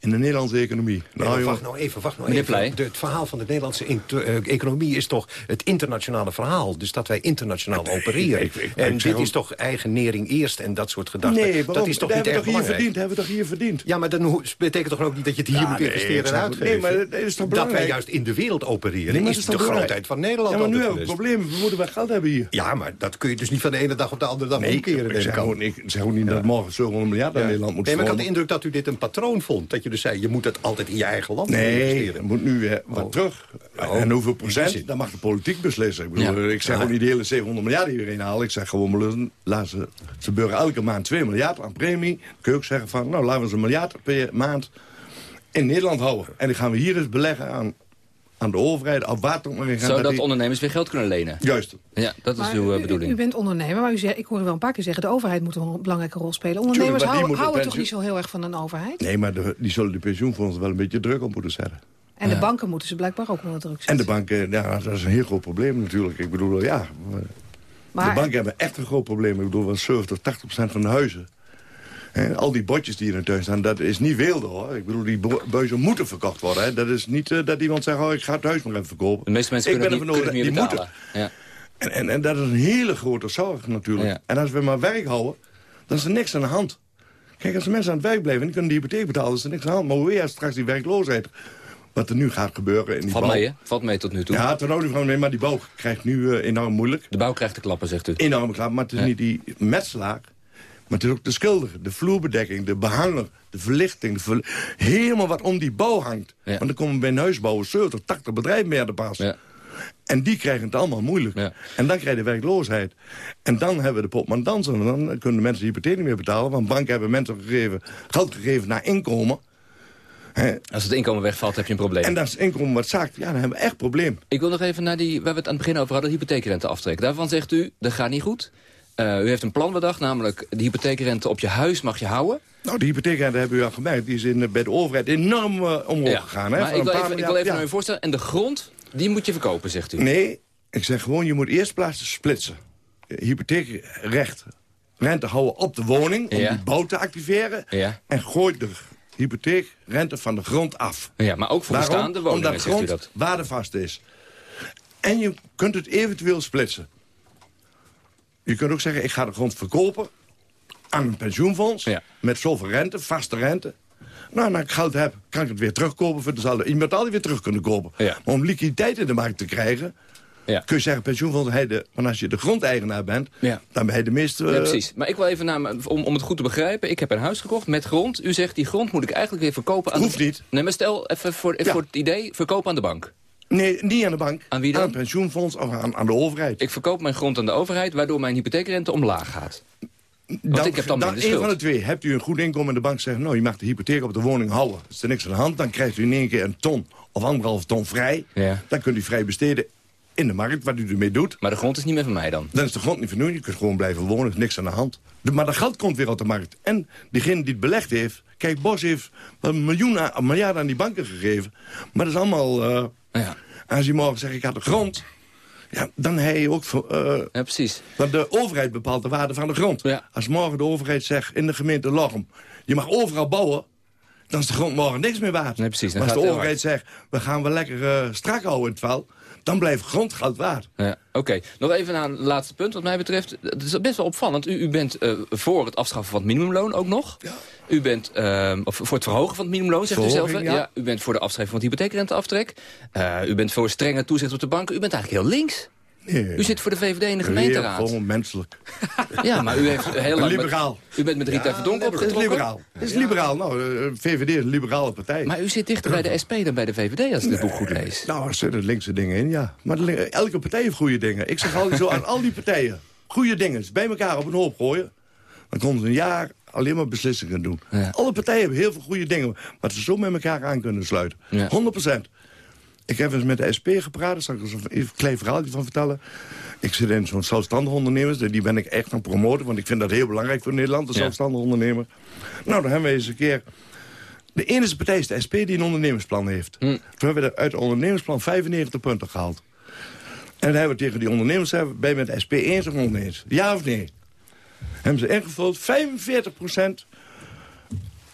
in de Nederlandse economie. Nou, wacht nou even, wacht nou Meneer even. De- het verhaal van de Nederlandse eh, economie is toch het internationale verhaal. Dus dat wij internationaal opereren. ik- ik- en ik dit is toch eigen eerst en dat soort gedachten. Nee, waarom? dat is toch Dat niet hebben erg we toch hier belangrijk? verdiend? Hebben we toch hier verdiend? Ja, maar dat betekent toch ook niet dat je het hier Ja, moet nee, investeren en uitgeven? nee, maar dat is toch Dat wij belangrijk? juist in de wereld opereren Nee, maar is, de belangrijk? grootheid van Nederland Ja, maar nu hebben we geweest. problemen. We moeten wel geld hebben hier. Ja, maar dat kun je dus niet van de ene dag op de andere dag omkeren. ik zeg, aan. ook niet dat morgen 700 miljard naar Ja. Nederland moet Nee, maar ik had de indruk dat u dit een patroon vond. Dat je dus zei, je moet het altijd in je eigen land Nee, investeren. er moet nu eh, wat Oh. terug. Oh, en hoeveel die procent, dat mag de politiek beslissen. Ik, bedoel, Ja. ik zeg Ja. ook niet de hele 700 miljard hierin halen. Ik zeg gewoon, laten ze, ze burgen elke maand 2 miljard aan premie. Dan kun je ook zeggen van, nou laten we ze een miljard per maand in Nederland houden. En dan gaan we hier eens beleggen aan, aan de overheid, of waar het ook maar in gaat. dat Zodat die- ondernemers weer geld kunnen lenen. Juist. Ja, dat is uw eh, u- bedoeling. U, bent ondernemer, maar u zegt, ik hoor u wel een paar keer zeggen... de overheid moet een belangrijke rol spelen. Ondernemers houden, toch niet zo heel erg van een overheid? Nee, maar de- die zullen de pensioenfondsen wel een beetje druk op moeten zetten. En de banken moeten ze blijkbaar ook onder druk zetten. En de banken, ja, dat is een heel groot probleem natuurlijk. Ik bedoel, ja, Maar- de banken hebben echt een groot probleem. Ik bedoel, wel 70, 80 procent van de huizen. En al die bordjes die in de tuin staan, dat is niet wilde hoor. Ik bedoel, die buizen moeten verkocht worden. Hè. Dat is niet eh, dat iemand zegt, oh, ik ga het huis maar even verkopen. De meeste mensen ik kunnen ben niet overtuigd, betalen. Ja. En, en, en dat is een hele grote zorg natuurlijk. Ja. En als we maar werk houden, dan is er niks aan de hand. Kijk, als de mensen aan het werk blijven en die kunnen die hypotheek betalen, is er niks aan de hand. Maar hoe weer straks die werkloosheid, wat er nu gaat gebeuren in die Valt bouw. mee, hè? Valt mee tot nu toe. Ja, ten van mee, maar die bouw krijgt nu eh, enorm moeilijk. De bouw krijgt de klappen, zegt u. Enorm klap, maar het is Ja. niet die metselaar. Maar het is ook de schilder, de vloerbedekking, de behanger, de verlichting. De Helemaal wat om die bouw hangt. Ja. Want dan komen bij een huisbouwer 70, 80 bedrijven meer de pas. Ja. En die krijgen het allemaal moeilijk. Ja. En dan krijg je werkloosheid. En dan hebben we de potman dansen. En dan kunnen de mensen de hypotheek niet meer betalen. Want banken hebben mensen gegeven, geld gegeven naar inkomen. Als het inkomen wegvalt, heb je een probleem. En als het inkomen wat zakt, ja, dan hebben we echt probleem. Ik wil nog even naar die, waar we het aan het begin over hadden, hypotheekrenteaftrek. Daarvan zegt u, dat gaat niet goed. Eh, u heeft een plan bedacht, namelijk de hypotheekrente op je huis mag je houden. Nou, die hypotheekrente hebben u al gemerkt. Die is in, eh, bij de overheid enorm eh, omhoog gegaan. Hè? Maar ik wil even, ik wil even ja. naar u voorstellen. En de grond, die moet je verkopen, zegt u. Nee, ik zeg gewoon, je moet eerst plaatsen splitsen. Hypotheekrecht, rente houden op de woning... om Ja. die bouw te activeren. En gooi de hypotheekrente van de grond af. Ja, maar ook voor Waarom? bestaande woningen, Omdat zegt u grond dat. waardevast is. En je kunt het eventueel splitsen. Je kunt ook zeggen, ik ga de grond verkopen aan een pensioenfonds... Ja. met zoveel rente, vaste rente. Nou, als ik geld heb, kan ik het weer terugkopen. Voor dezelfde. Je moet altijd weer terug kunnen kopen. Ja. Maar om liquiditeit in de markt te krijgen... Ja. kun je zeggen, pensioenfonds, hij de, want als je de grondeigenaar bent... Ja. dan ben je de meeste... Ja, precies. Maar ik wil even naar, om, om het goed te begrijpen. Ik heb een huis gekocht met grond. U zegt, die grond moet ik eigenlijk weer verkopen aan Hoeft de... niet. Nee, maar stel, even voor, even voor het idee, verkopen aan de bank. Nee, niet aan de bank. Aan wie dan? Aan het pensioenfonds of aan, aan de overheid. Ik verkoop mijn grond aan de overheid, waardoor mijn hypotheekrente omlaag gaat. Want ik heb dan minder een van de twee. Hebt u een goed inkomen en de bank zegt... nou, je mag de hypotheek op de woning houden. Is er niks aan de hand, dan krijgt u in één keer een ton of anderhalf ton vrij. Ja. Dan kunt u vrij besteden in de markt, wat u ermee doet. Maar de grond is niet meer van mij dan? Dan is de grond niet van u, je kunt gewoon blijven wonen, er is niks aan de hand. De, maar dat geld komt weer op de markt. En diegene die het belegd heeft... Kijk, Bos heeft een miljoen, aan- een miljard aan die banken gegeven. Maar dat is allemaal... eh, Ja. Als je morgen zegt, ik had de grond... Ja, dan heb je ook... voor, Ja, precies. want de overheid bepaalt de waarde van de grond. Ja. Als morgen de overheid zegt in de gemeente Lochem... je mag overal bouwen, dan is de grond morgen niks meer waard. Nee, precies, maar als de het overheid zegt, we gaan wel lekker eh, strak houden in het vel... dan blijft grond geld waard. Ja, Oké, nog even naar een laatste punt wat mij betreft. Het is best wel opvallend. U, u bent eh, voor het afschaffen van het minimumloon ook nog. U bent of voor het verhogen van het minimumloon, zegt u zelf. ja. U bent voor de afschrijving van het hypotheekrenteaftrek. Eh, u bent voor strenge toezicht op de banken. U bent eigenlijk heel links. Nee, U zit voor de VVD in de gemeenteraad. gewoon menselijk. <laughs> Ja, maar u heeft heel lang... met- liberaal. u bent met Rita Verdonk Het is opgetrokken. liberaal. Het is liberaal. Nou, de VVD is een liberale partij. Maar u zit dichter bij de SP dan bij de VVD als ik dit boek goed lees. Nou, er zitten linkse dingen in, ja. Maar elke partij heeft goede dingen. Ik zeg altijd zo aan al die partijen. Goede dingen. Bij elkaar op een hoop gooien. Dan konden ze een jaar alleen maar beslissingen doen. Ja. Alle partijen hebben heel veel goede dingen. Maar ze zo met elkaar aan kunnen sluiten. Ja. 100 Ik heb eens met de SP gepraat. Daar zal ik een klein verhaaltje van vertellen. Ik zit in zo'n zelfstandig ondernemers. Die ben ik echt aan het promoten. Want ik vind dat heel belangrijk voor Nederland. De Ja. zelfstandig ondernemer. Nou, dan hebben we eens een keer... De enige partij is de SP die een ondernemersplan heeft. Hm. Toen hebben we uit het ondernemersplan 95 punten gehaald. En dan hebben we tegen die ondernemers gezegd... ben je met de SP eens of oneens? Ja of nee? Hebben ze ingevuld. 45 procent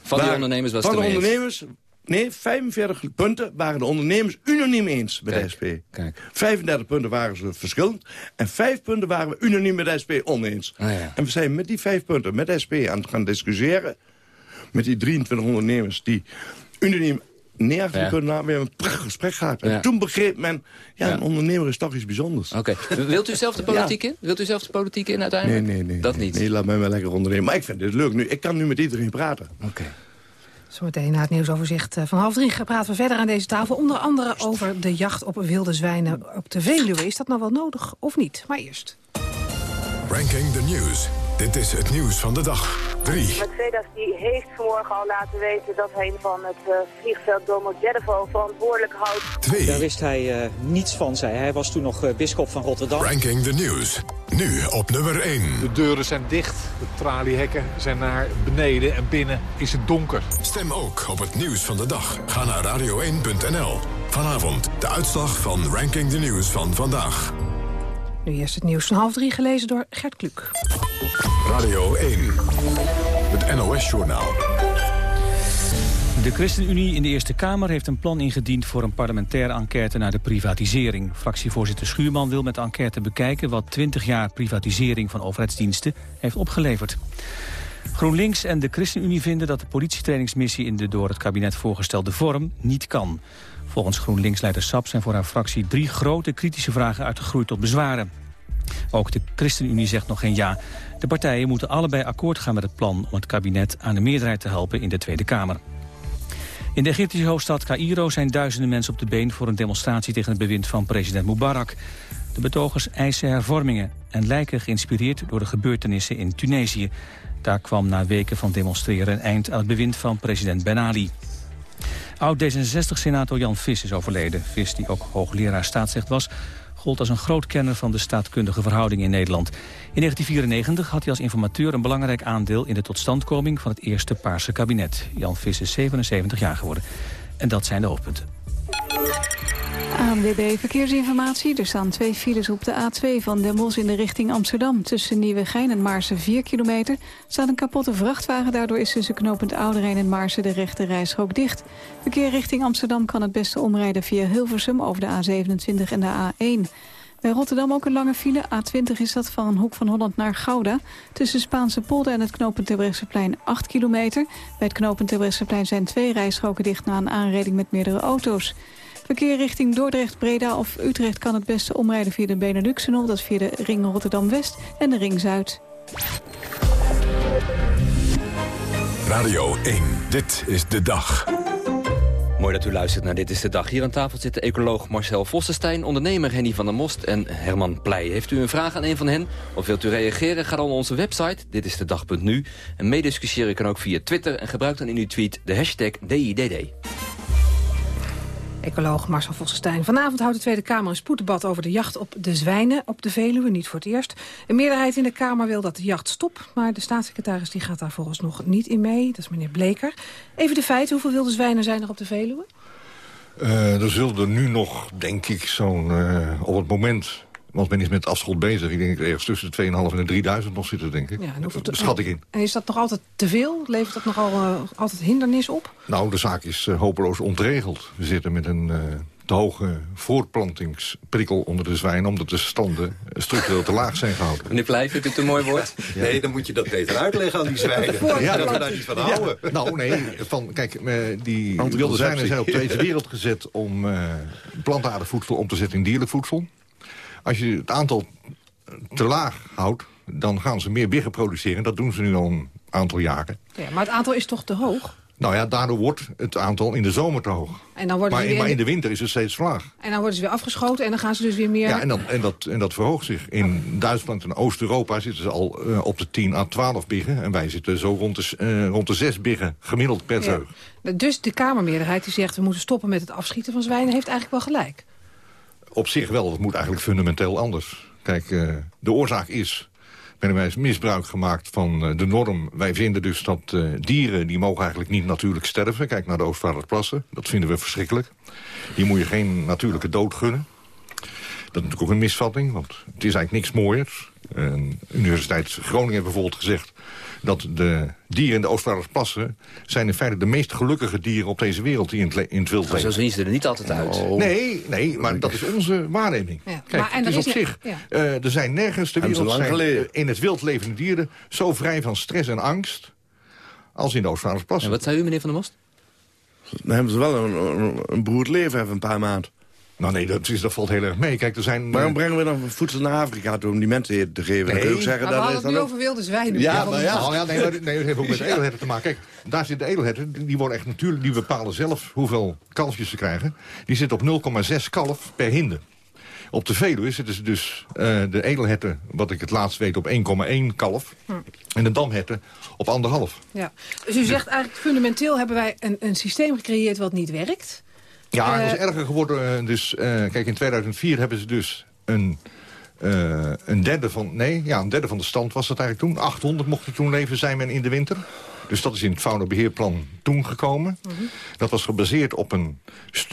Van die ondernemers was van het de ermee eens. ondernemers... Nee, 45 punten waren de ondernemers unaniem eens met Kijk, de SP. kijk. 35 punten waren ze verschillend. En 5 punten waren we unaniem met de SP oneens. Ah, ja. En we zijn met die 5 punten met de SP aan het gaan discussiëren. Met die 23 ondernemers die unaniem neer Ja. kunnen namen. We hebben een prachtig gesprek gehad. En Ja. toen begreep men, ja, een ondernemer is toch iets bijzonders. Oké. Wilt u zelf de politiek in? Wilt u zelf de politiek in Nee, uiteindelijk? nee, nee. Dat nee. niet? Nee, laat mij wel lekker ondernemen. Maar ik vind dit leuk nu. Ik kan nu met iedereen praten. Oké. Zometeen na het nieuwsoverzicht eh, van half drie praten we verder aan deze tafel. Onder andere over de jacht op wilde zwijnen op de Veluwe. Is dat nou wel nodig of niet? Maar eerst. Ranking the News. Dit is het nieuws van de dag. 3. Mercedes die heeft vanmorgen al laten weten dat hij van het eh, vliegveld Domodedovo verantwoordelijk houdt. Daar wist hij eh, niets van, zei hij. Hij was toen nog eh, bisschop van Rotterdam. Ranking the News. Nu op nummer 1. De deuren zijn dicht, de traliehekken zijn naar beneden en binnen is het donker. Stem ook op het nieuws van de dag. Ga naar radio1.nl. Vanavond de uitslag van Ranking the News van vandaag. Nu eerst het nieuws van half drie, gelezen door Gert Kluk. Radio 1. Het NOS-journaal. De ChristenUnie in de Eerste Kamer heeft een plan ingediend voor een parlementaire enquête naar de privatisering. Fractievoorzitter Schuurman wil met de enquête bekijken wat 20 jaar privatisering van overheidsdiensten heeft opgeleverd. GroenLinks en de ChristenUnie vinden dat de politietrainingsmissie in de door het kabinet voorgestelde vorm niet kan. Volgens GroenLinks-leider Sap zijn voor haar fractie drie grote kritische vragen uitgegroeid tot bezwaren. Ook de ChristenUnie zegt nog geen ja. De partijen moeten allebei akkoord gaan met het plan om het kabinet aan de meerderheid te helpen in de Tweede Kamer. In de Egyptische hoofdstad Cairo zijn duizenden mensen op de been voor een demonstratie tegen het bewind van president Mubarak. De betogers eisen hervormingen en lijken geïnspireerd door de gebeurtenissen in Tunesië. Daar kwam na weken van demonstreren een eind aan het bewind van president Ben Ali. Oud-D66-senator Jan Vis is overleden. Vis, die ook hoogleraar staatsrecht was, gold als een groot kenner van de staatkundige verhoudingen in Nederland. In 1994 had hij als informateur een belangrijk aandeel in de totstandkoming van het eerste Paarse kabinet. Jan Vis is 77 jaar geworden. En dat zijn de hoofdpunten. ANWB Verkeersinformatie. Er staan twee files op de A2 van Den Bosch in de richting Amsterdam. Tussen Nieuwegein en Maarsen 4 kilometer. staat een kapotte vrachtwagen. Daardoor is tussen knooppunt Ouderijn en Maarsen de rechte rijstrook dicht. Verkeer richting Amsterdam kan het beste omrijden via Hilversum over de A27 en de A1. Bij Rotterdam ook een lange file. A20 is dat van hoek van Holland naar Gouda. Tussen Spaanse polder en het knooppunt Terbrechtseplein 8 kilometer. Bij het knooppunt Terbrechtseplein zijn twee rijstroken dicht na een aanreding met meerdere auto's. Verkeer richting Dordrecht, Breda of Utrecht kan het beste omrijden via de Benelux-tunnel. Dat is via de Ring Rotterdam-West en de Ring Zuid. Radio 1. Dit is de dag. Mooi dat u luistert naar Dit is de Dag. Hier aan tafel zitten ecoloog Marcel Vossenstein... ondernemer Henny van der Most en Herman Pleij. Heeft u een vraag aan een van hen of wilt u reageren? Ga dan naar onze website, dit is de dag.nu. En meediscussiëren kan ook via Twitter... en gebruik dan in uw tweet de hashtag DIDD. Ecoloog Marcel Vossenstein. Vanavond houdt de Tweede Kamer een spoeddebat over de jacht op de zwijnen op de Veluwe. Niet voor het eerst. Een meerderheid in de Kamer wil dat de jacht stopt. Maar de staatssecretaris die gaat daar volgens nog niet in mee. Dat is meneer Bleker. Even de feiten. Hoeveel wilde zwijnen zijn er op de Veluwe? Uh, er zullen nu nog, denk ik, zo'n uh, op het moment... Want men is met afschot bezig. Ik denk ergens tussen de 2.500 en de 3000 nog zitten, denk ik. Ja, dat schat ik in. En is dat nog altijd te veel? Levert dat nogal uh, altijd hindernis op? Nou, de zaak is uh, hopeloos ontregeld. We zitten met een uh, te hoge voortplantingsprikkel onder de zwijnen... omdat de standen structureel te laag zijn gehouden. Meneer Pleij, vindt u het een mooi woord? Ja. Nee, dan moet je dat beter uitleggen aan die zwijnen. Ja, dat we daar niet van houden. Ja. Nou, nee, van, kijk, die wilde zwijnen zijn op deze wereld gezet... om plantaardig voedsel om te zetten in dierlijk voedsel. Als je het aantal te laag houdt, dan gaan ze meer biggen produceren. Dat doen ze nu al een aantal jaren. Ja, maar het aantal is toch te hoog? Nou ja, daardoor wordt het aantal in de zomer te hoog. En dan worden maar, ze weer... maar in de winter is het steeds laag. En dan worden ze weer afgeschoten en dan gaan ze dus weer meer... Ja, en, dan, en, dat, en dat verhoogt zich. In Duitsland en Oost-Europa zitten ze al uh, op de 10 à 12 biggen. En wij zitten zo rond de, uh, rond de 6 biggen gemiddeld per zeug. Ja. Dus de Kamermeerderheid die zegt... we moeten stoppen met het afschieten van zwijnen... heeft eigenlijk wel gelijk op zich wel. Het moet eigenlijk fundamenteel anders. Kijk, uh, de oorzaak is... wij misbruik gemaakt van uh, de norm. Wij vinden dus dat uh, dieren, die mogen eigenlijk niet natuurlijk sterven. Kijk naar de Oostvaardersplassen. Dat vinden we verschrikkelijk. Die moet je geen natuurlijke dood gunnen. Dat is natuurlijk ook een misvatting, want het is eigenlijk niks mooiers. De Universiteit Groningen heeft bijvoorbeeld gezegd dat de dieren in de Oostvaardersplassen... zijn in feite de meest gelukkige dieren op deze wereld die in het, in het wild leven. Zo zien ze er niet altijd uit. Oh. Nee, nee, maar dat is onze waarneming. Ja. Kijk, maar, en het is op zich... Ja. Uh, er zijn nergens ter wereld zijn, in het wild levende dieren... zo vrij van stress en angst als in de Oostvaardersplassen. En wat zei u, meneer Van der Most? Dan hebben ze wel een, een, een beroerd leven even een paar maanden. Nou nee, dat, is, dat valt heel erg mee. Kijk, er zijn, Waarom brengen we dan voedsel naar Afrika toe om die mensen te geven? Nee. Zeggen, maar we hadden het nu over wilde zwijnen. Ja, maar ja. Oh, ja nee, nee, dat heeft ook met edelherten te maken. Kijk, daar zitten de edelherten, die worden echt natuurlijk, die bepalen zelf hoeveel kalfjes ze krijgen. Die zitten op 0,6 kalf per hinde. Op de Veluwe zitten ze dus uh, de edelherten, wat ik het laatst weet, op 1,1 kalf. Hm. En de damherten op anderhalf. Ja. Dus u zegt eigenlijk, fundamenteel hebben wij een, een systeem gecreëerd wat niet werkt. Ja, het is erger geworden. Dus, uh, kijk, in 2004 hebben ze dus een, uh, een derde van... Nee, ja, een derde van de stand was dat eigenlijk toen. 800 mochten toen leven zijn men in de winter. Dus dat is in het faunabeheerplan toen gekomen. Mm -hmm. Dat was gebaseerd op een,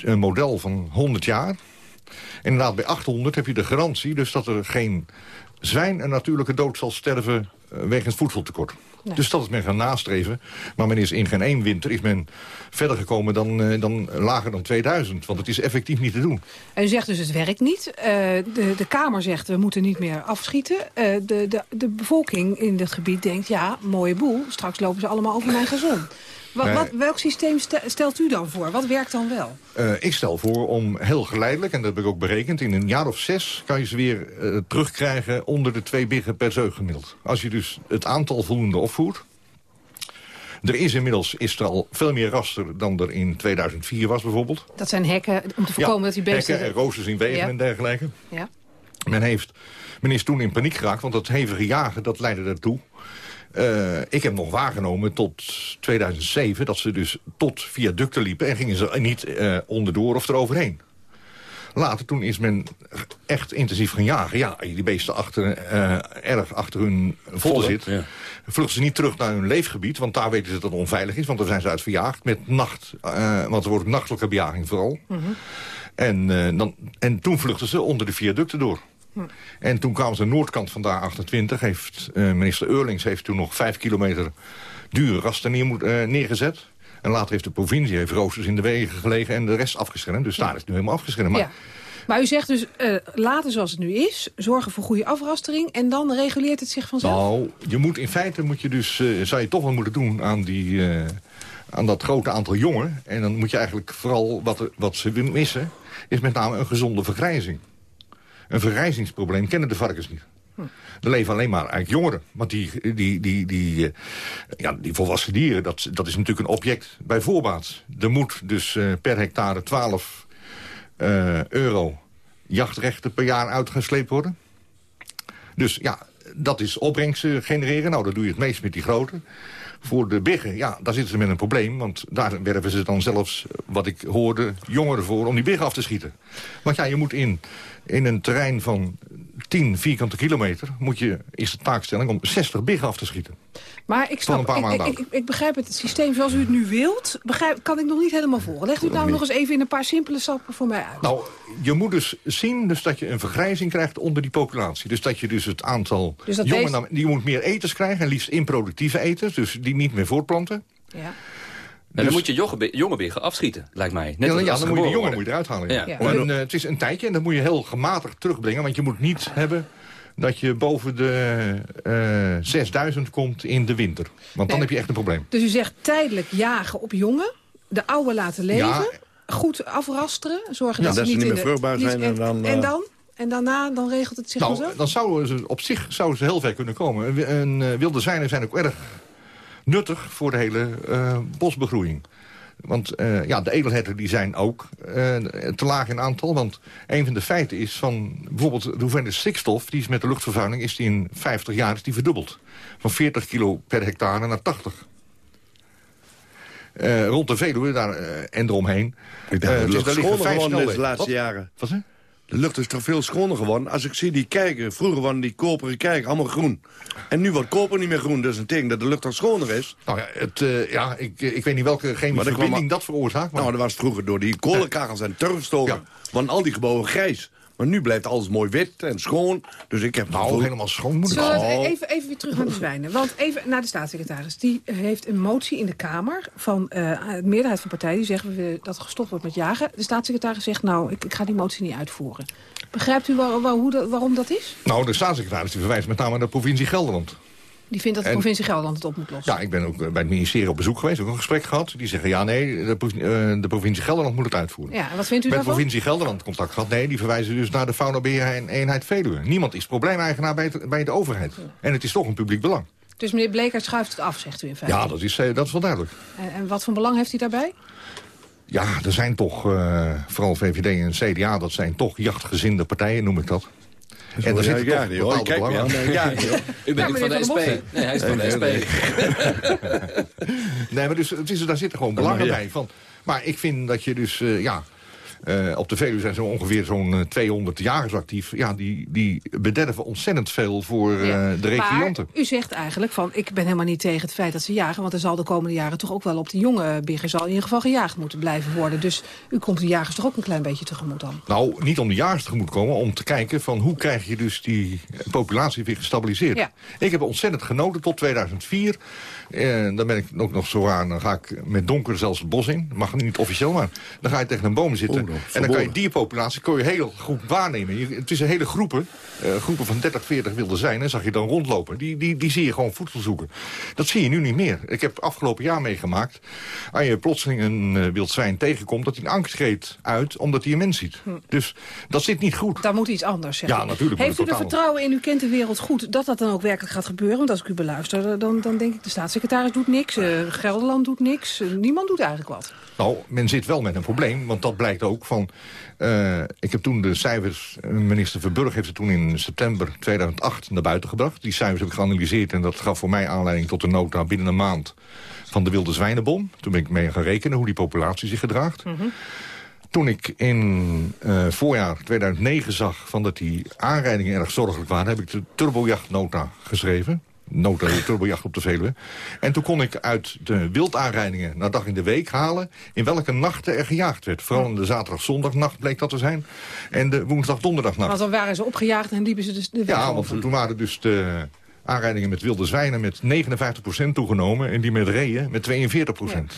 een model van 100 jaar. En inderdaad, bij 800 heb je de garantie... dus dat er geen zwijn een natuurlijke dood zal sterven uh, wegens voedseltekort. Nee. Dus dat is men gaan nastreven. Maar men is in geen één winter is men verder gekomen dan, uh, dan lager dan 2000. Want het is effectief niet te doen. En u zegt dus het werkt niet. Uh, de, de Kamer zegt we moeten niet meer afschieten. Uh, de, de, de bevolking in dit gebied denkt ja, mooie boel. Straks lopen ze allemaal over mijn gezin. Wat, wat, welk systeem stelt u dan voor? Wat werkt dan wel? Uh, ik stel voor om heel geleidelijk, en dat heb ik ook berekend... in een jaar of zes kan je ze weer uh, terugkrijgen onder de twee biggen per zeug gemiddeld. Als je dus het aantal voldoende opvoert... Er is inmiddels is er al veel meer raster dan er in 2004 was bijvoorbeeld. Dat zijn hekken om te voorkomen ja, dat die beesten... hekken en roosters in wegen ja. en dergelijke. Ja. Men, heeft, men is toen in paniek geraakt, want dat hevige jagen dat leidde daartoe... Uh, ik heb nog waargenomen tot 2007 dat ze dus tot viaducten liepen... en gingen ze niet uh, onderdoor of eroverheen. Later toen is men echt intensief gaan jagen. Ja, die beesten achter, uh, erg achter hun volle zit. Ja. Vluchten ze niet terug naar hun leefgebied, want daar weten ze dat het onveilig is. Want daar zijn ze uit verjaagd met nacht. Uh, want er wordt nachtelijke bejaging vooral. Mm -hmm. en, uh, dan, en toen vluchten ze onder de viaducten door. Hm. En toen kwamen ze de noordkant van de A28. Heeft, uh, minister Eurlings heeft toen nog vijf kilometer dure rasten neer, uh, neergezet. En later heeft de provincie heeft roosters in de wegen gelegen en de rest afgeschermd. Dus daar is het nu helemaal afgeschermd. Maar, ja. maar u zegt dus, uh, laten zoals het nu is, zorgen voor goede afrastering... en dan reguleert het zich vanzelf? Nou, je moet in feite moet je dus, uh, zou je toch wel moeten doen aan, die, uh, aan dat grote aantal jongen. En dan moet je eigenlijk vooral, wat, wat ze missen, is met name een gezonde vergrijzing. Een vergrijzingsprobleem kennen de varkens niet. Er leven alleen maar eigenlijk jongeren. Want die, die, die, die, eh, ja, die volwassen dieren, dat, dat is natuurlijk een object bij voorbaat. Er moet dus eh, per hectare 12 eh, euro jachtrechten per jaar uitgesleept worden. Dus ja, dat is opbrengsten genereren. Nou, dat doe je het meest met die grote. Voor de biggen, ja, daar zitten ze met een probleem. Want daar werven ze dan zelfs, wat ik hoorde, jongeren voor... om die biggen af te schieten. Want ja, je moet in, in een terrein van 10 vierkante kilometer... Moet je, is de taakstelling om 60 biggen af te schieten. Maar ik, snap, ik, ik, ik, ik begrijp het systeem zoals u het nu wilt. Begrijp, kan ik nog niet helemaal volgen. Legt u het nou nog eens even in een paar simpele stappen voor mij uit. Nou, je moet dus zien dus dat je een vergrijzing krijgt onder die populatie. Dus dat je dus het aantal Dus deze- Die moet meer eters krijgen, en liefst improductieve eters. Dus die niet meer voortplanten. Ja. En Dus- dan moet je jonge, bi- jonge biggen afschieten, lijkt mij. Net ja, dan, ja, moet je de jongen moet je eruit halen. worden. Ja. Ja. En, eh, het is een tijdje en dat moet je heel gematigd terugbrengen. Want je moet niet hebben dat je boven de eh 6000 komt in de winter. Want dan Nee. heb je echt een probleem. Dus u zegt tijdelijk jagen op jongen. De oude laten leven. Ja. Goed afrasteren. Zorgen Ja, dat, dat ze ze niet meer de- vruchtbaar niet- zijn en dan, En eh, dan? En daarna dan regelt het zich Nou, wel zo? dan zouden ze op zich zouden ze heel ver kunnen komen. Eh, wilde zijnen zijn ook erg nuttig voor de hele eh, bosbegroeiing. Want eh, ja, de edelherten die zijn ook eh, te laag in aantal. Want een van de feiten is van bijvoorbeeld de hoeveelheid stikstof... die is met de luchtvervuiling is die in 50 jaar is die verdubbeld. Van 40 kilo per hectare naar 80. Eh, rond de Veluwe daar, en eromheen. Ik dat de dus daar liggen vijf de laatste jaren. Wat? De lucht is toch veel schoner geworden. Als ik zie die kijken, vroeger waren die koperen kijken allemaal groen. En nu wordt koper niet meer groen. Dat is een teken dat de lucht toch schoner is. Nou ja, het, eh, ja ik, ik weet niet welke chemische verbinding dat veroorzaakt. Maar... Nou, dat was vroeger door die kolenkachels en turfstoken. Want al die gebouwen grijs. Maar nu blijft alles mooi wit en schoon. Dus ik heb... Nou, helemaal schoon moet Zullen we het even, even weer terug naar de zwijnen? Want even naar de staatssecretaris. Die heeft een motie in de Kamer van eh, de meerderheid van partijen. Die zeggen dat er gestopt wordt met jagen. De staatssecretaris zegt nou, ik, ik ga die motie niet uitvoeren. Begrijpt u waar, waar- hoe dat, waarom dat is? Nou, de staatssecretaris die verwijst met name naar de provincie Gelderland. Die vindt dat de En- provincie Gelderland het op moet lossen. Ja, ik ben ook eh, bij het ministerie op bezoek geweest, ook een gesprek gehad. Die zeggen, ja, nee, de, eh, de provincie Gelderland moet het uitvoeren. Ja, en wat vindt u Met de daarvan? provincie Gelderland contact gehad. Nee, die verwijzen dus naar de faunabeheer en eenheid Veluwe. Niemand is probleemeigenaar bij, het- bij de overheid. En het is toch een publiek belang. Dus meneer Bleker schuift het af, zegt u in feite. Ja, dat is, eh, dat is wel duidelijk. En, en wat voor belang heeft hij daarbij? Ja, er zijn toch, vooral VVD en CDA, dat zijn toch jachtgezinde partijen, noem ik dat. En daar ja, zitten ja, toch bepaalde Kijk me belangen. aan, ja, joh. U bent Ja, van de SP. Nee, hij is van de SP. nee, <laughs> Nee, maar dus, het is, daar zitten gewoon belangen ja. bij. Van, maar ik vind dat je dus, eh, ja... eh, op de Veluwe zijn zo ongeveer zo'n eh, 200 jagers actief. Ja, die, die bederven ontzettend veel voor eh, Ja. de recreanten. Maar u zegt eigenlijk van, ik ben helemaal niet tegen het feit dat ze jagen... want er zal de komende jaren toch ook wel op de jonge biggen... zal in ieder geval gejaagd moeten blijven worden. Dus u komt de jagers toch ook een klein beetje tegemoet dan? Nou, niet om de jagers tegemoet te komen, om te kijken van hoe krijg je dus die eh, populatie weer gestabiliseerd. Ja. Ik heb ontzettend genoten tot 2004. Eh, dan ben ik ook nog zo aan, dan ga ik met donker zelfs het bos in. Mag niet officieel, maar dan ga je tegen een boom zitten. Oeh, dan en dan kan je dierpopulatie kun je heel goed waarnemen. Je, het is een hele groepen, eh, groepen van 30, 40 wilde zijn. En zag je dan rondlopen. Die, die, die zie je gewoon voedsel zoeken. Dat zie je nu niet meer. Ik heb afgelopen jaar meegemaakt. Als je plotseling een eh, wild zwijn tegenkomt, dat hij een angst geeft uit, omdat hij een mens ziet. Dus dat zit niet goed. Daar moet iets anders, zeg Ja, natuurlijk Heeft u het er vertrouwen in, u kent de wereld goed... dat dat dan ook werkelijk gaat gebeuren? Want als ik u beluister, dan, dan denk ik... de staatssecretaris doet niks, eh, Gelderland doet niks... eh, niemand doet eigenlijk wat. Nou, men zit wel met een probleem, want dat blijkt ook van... eh, ik heb toen de cijfers, minister Verburg heeft het toen in september 2008 naar buiten gebracht. Die cijfers heb ik geanalyseerd en dat gaf voor mij aanleiding tot een nota binnen een maand van de wilde zwijnenbom. Toen ben ik mee gaan rekenen hoe die populatie zich gedraagt. Toen ik in eh, voorjaar 2009 zag van dat die aanrijdingen erg zorgelijk waren... heb ik de turbojachtnota geschreven. Nota de turbojacht op de Veluwe. En toen kon ik uit de wildaanrijdingen naar dag in de week halen... in welke nachten er gejaagd werd. Vooral in de zaterdag-zondagnacht bleek dat te zijn. En de woensdag-donderdagnacht. Want dan waren ze opgejaagd en liepen ze dus de weg Ja, want toen waren dus de aanrijdingen met wilde zwijnen met 59% toegenomen... en die met reeën met 42%.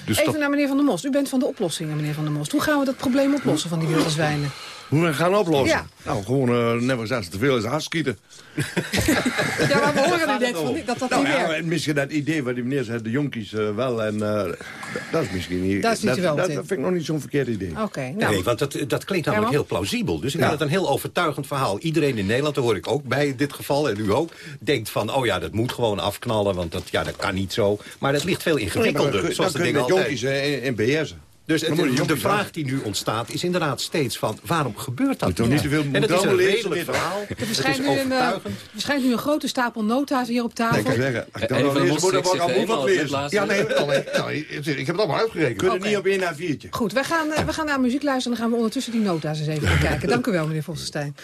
Dus Even dat, naar meneer Van der Most. U bent van de oplossingen, meneer Van der Most. Hoe gaan we dat probleem oplossen van die wilde zwijnen? Hoe we gaan oplossen? Ja. Nou, gewoon, uh, net als als te veel is afschieten. <laughs> ja, maar we horen nu net van, dat dat nou, niet ja, werkt. Misschien dat idee wat die meneer zei, de jonkies uh, wel. En, uh, dat is misschien niet... Dat is niet dat, wel dat, dat vind ik nog niet zo'n verkeerd idee. Oké, okay, nou. Nee, want dat, dat klinkt namelijk heel plausibel. Dus ik vind het een heel overtuigend verhaal. Iedereen in Nederland, daar hoor ik ook bij dit geval, en u ook, denkt van, oh ja, dat moet gewoon afknallen, want dat, ja, dat kan niet zo. Maar dat ligt veel ingewikkelder, nee, zoals dat de dingen met jonkies in, in BS. Dus het, de, de vraag die nu ontstaat is inderdaad steeds van... waarom gebeurt dat toch niet te veel En het is een redelijk verhaal. Er verschijnt, nu een, verschijnt nu een grote stapel nota's hier op tafel. Nee, ik zeggen, als ik moet helemaal wat het lezen. Ja, nee, ik heb het allemaal uitgerekend. Kunnen Oké. niet op één na viertje. Goed, wij gaan, uh, we gaan naar muziek luisteren... en dan gaan we ondertussen die nota's eens even bekijken. Dank u wel, meneer Vossenstein.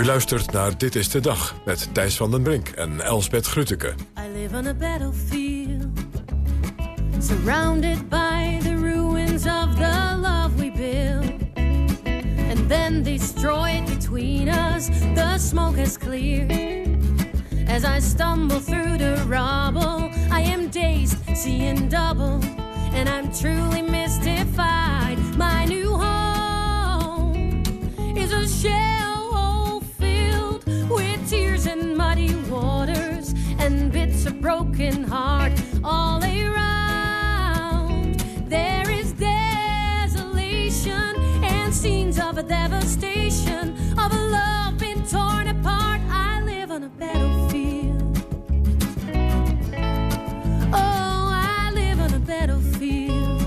U luistert naar Dit is de Dag met Thijs van den Brink en Elsbeth Grütke. I live on a battlefield Surrounded by the ruins of the love we built And then destroyed between us The smoke has cleared. As I stumble through the rubble I am dazed, seeing double. And I'm truly mystified My new home is a shell waters and bits of broken heart all around. There is desolation and scenes of a devastation of a love been torn apart. I live on a battlefield. Oh, I live on a battlefield.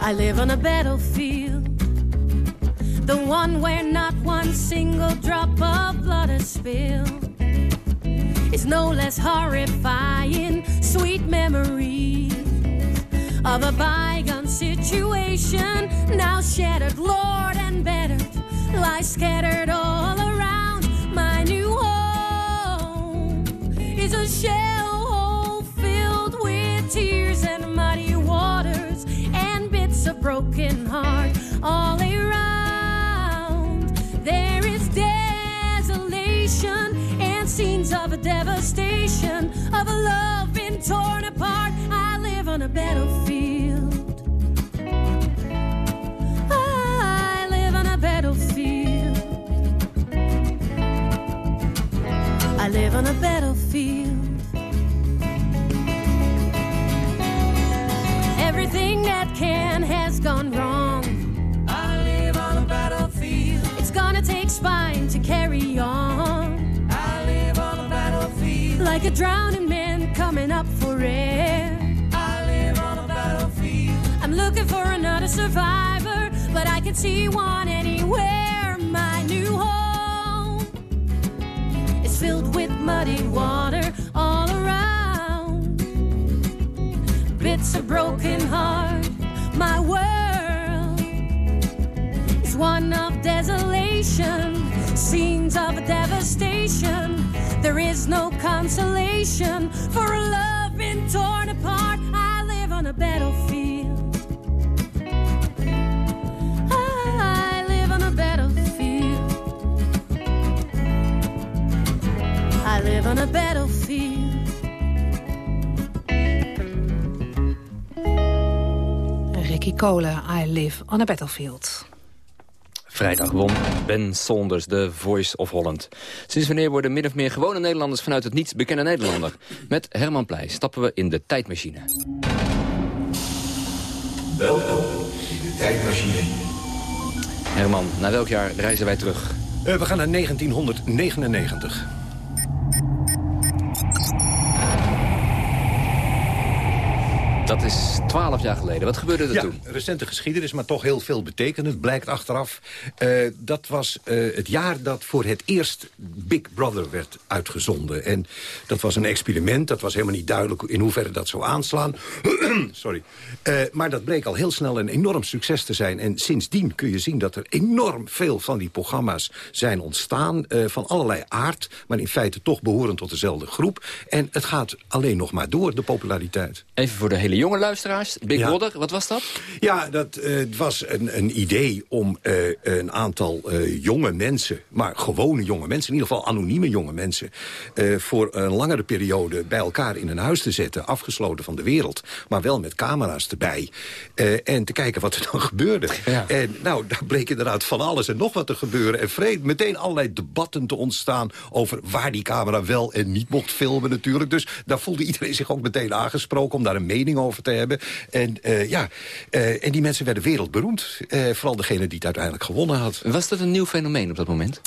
I live on a battlefield. The one where not one single drop of blood is spilled. It's no less horrifying, sweet memories of a bygone situation. Now shattered, Lord, and battered, lie scattered all around. My new home is a shell hole filled with tears and muddy waters and bits of broken heart all around. And of a devastation of a love been torn apart. I live on a battlefield. I live on a battlefield. I live on a battlefield. Everything that can has gone wrong. I live on a battlefield. It's gonna take spine to carry Like a drowning man coming up for air. I live on a battlefield. I'm looking for another survivor, but I can see one anywhere. My new home is filled with muddy water all around bits of broken heart. My world is one of desolation, scenes of devastation. There is no consolation for a love been torn apart. I live on a battlefield. I live on a battlefield. I live on a battlefield. Ricky Cole, I live on a battlefield. Vrijdag won Ben Saunders, de Voice of Holland. Sinds wanneer worden min of meer gewone Nederlanders... vanuit het niets bekende Nederlander? Met Herman Pleij stappen we in de tijdmachine. Welkom in de tijdmachine. Herman, naar welk jaar reizen wij terug? Uh, we gaan naar 1999. Dat is twaalf jaar geleden. Wat gebeurde er ja, toen? recente geschiedenis, maar toch heel veel betekenend, blijkt achteraf. Uh, dat was uh, het jaar dat voor het eerst Big Brother werd uitgezonden. En dat was een experiment, dat was helemaal niet duidelijk in hoeverre dat zou aanslaan. <clears throat> Sorry. Uh, maar dat bleek al heel snel een enorm succes te zijn. En sindsdien kun je zien dat er enorm veel van die programma's zijn ontstaan. van allerlei aard, maar in feite toch behorend tot dezelfde groep. En het gaat alleen nog maar door, de populariteit. Even voor de hele de jonge luisteraars, Big Ja. Brother, wat was dat? Ja, dat eh, was een, een idee om eh, een aantal eh, jonge mensen... maar gewone jonge mensen, in ieder geval anonieme jonge mensen... voor een langere periode bij elkaar in een huis te zetten... afgesloten van de wereld, maar wel met camera's erbij. en te kijken wat er dan <laughs> gebeurde. En nou, daar bleek inderdaad van alles en nog wat te gebeuren. En meteen allerlei debatten te ontstaan... over waar die camera wel en niet mocht filmen natuurlijk. Dus daar voelde iedereen zich ook meteen aangesproken... om daar een mening over te hebben. En, eh, ja, eh, en die mensen werden wereldberoemd. Eh, vooral degene die het uiteindelijk gewonnen had. Was dat een nieuw fenomeen op dat moment?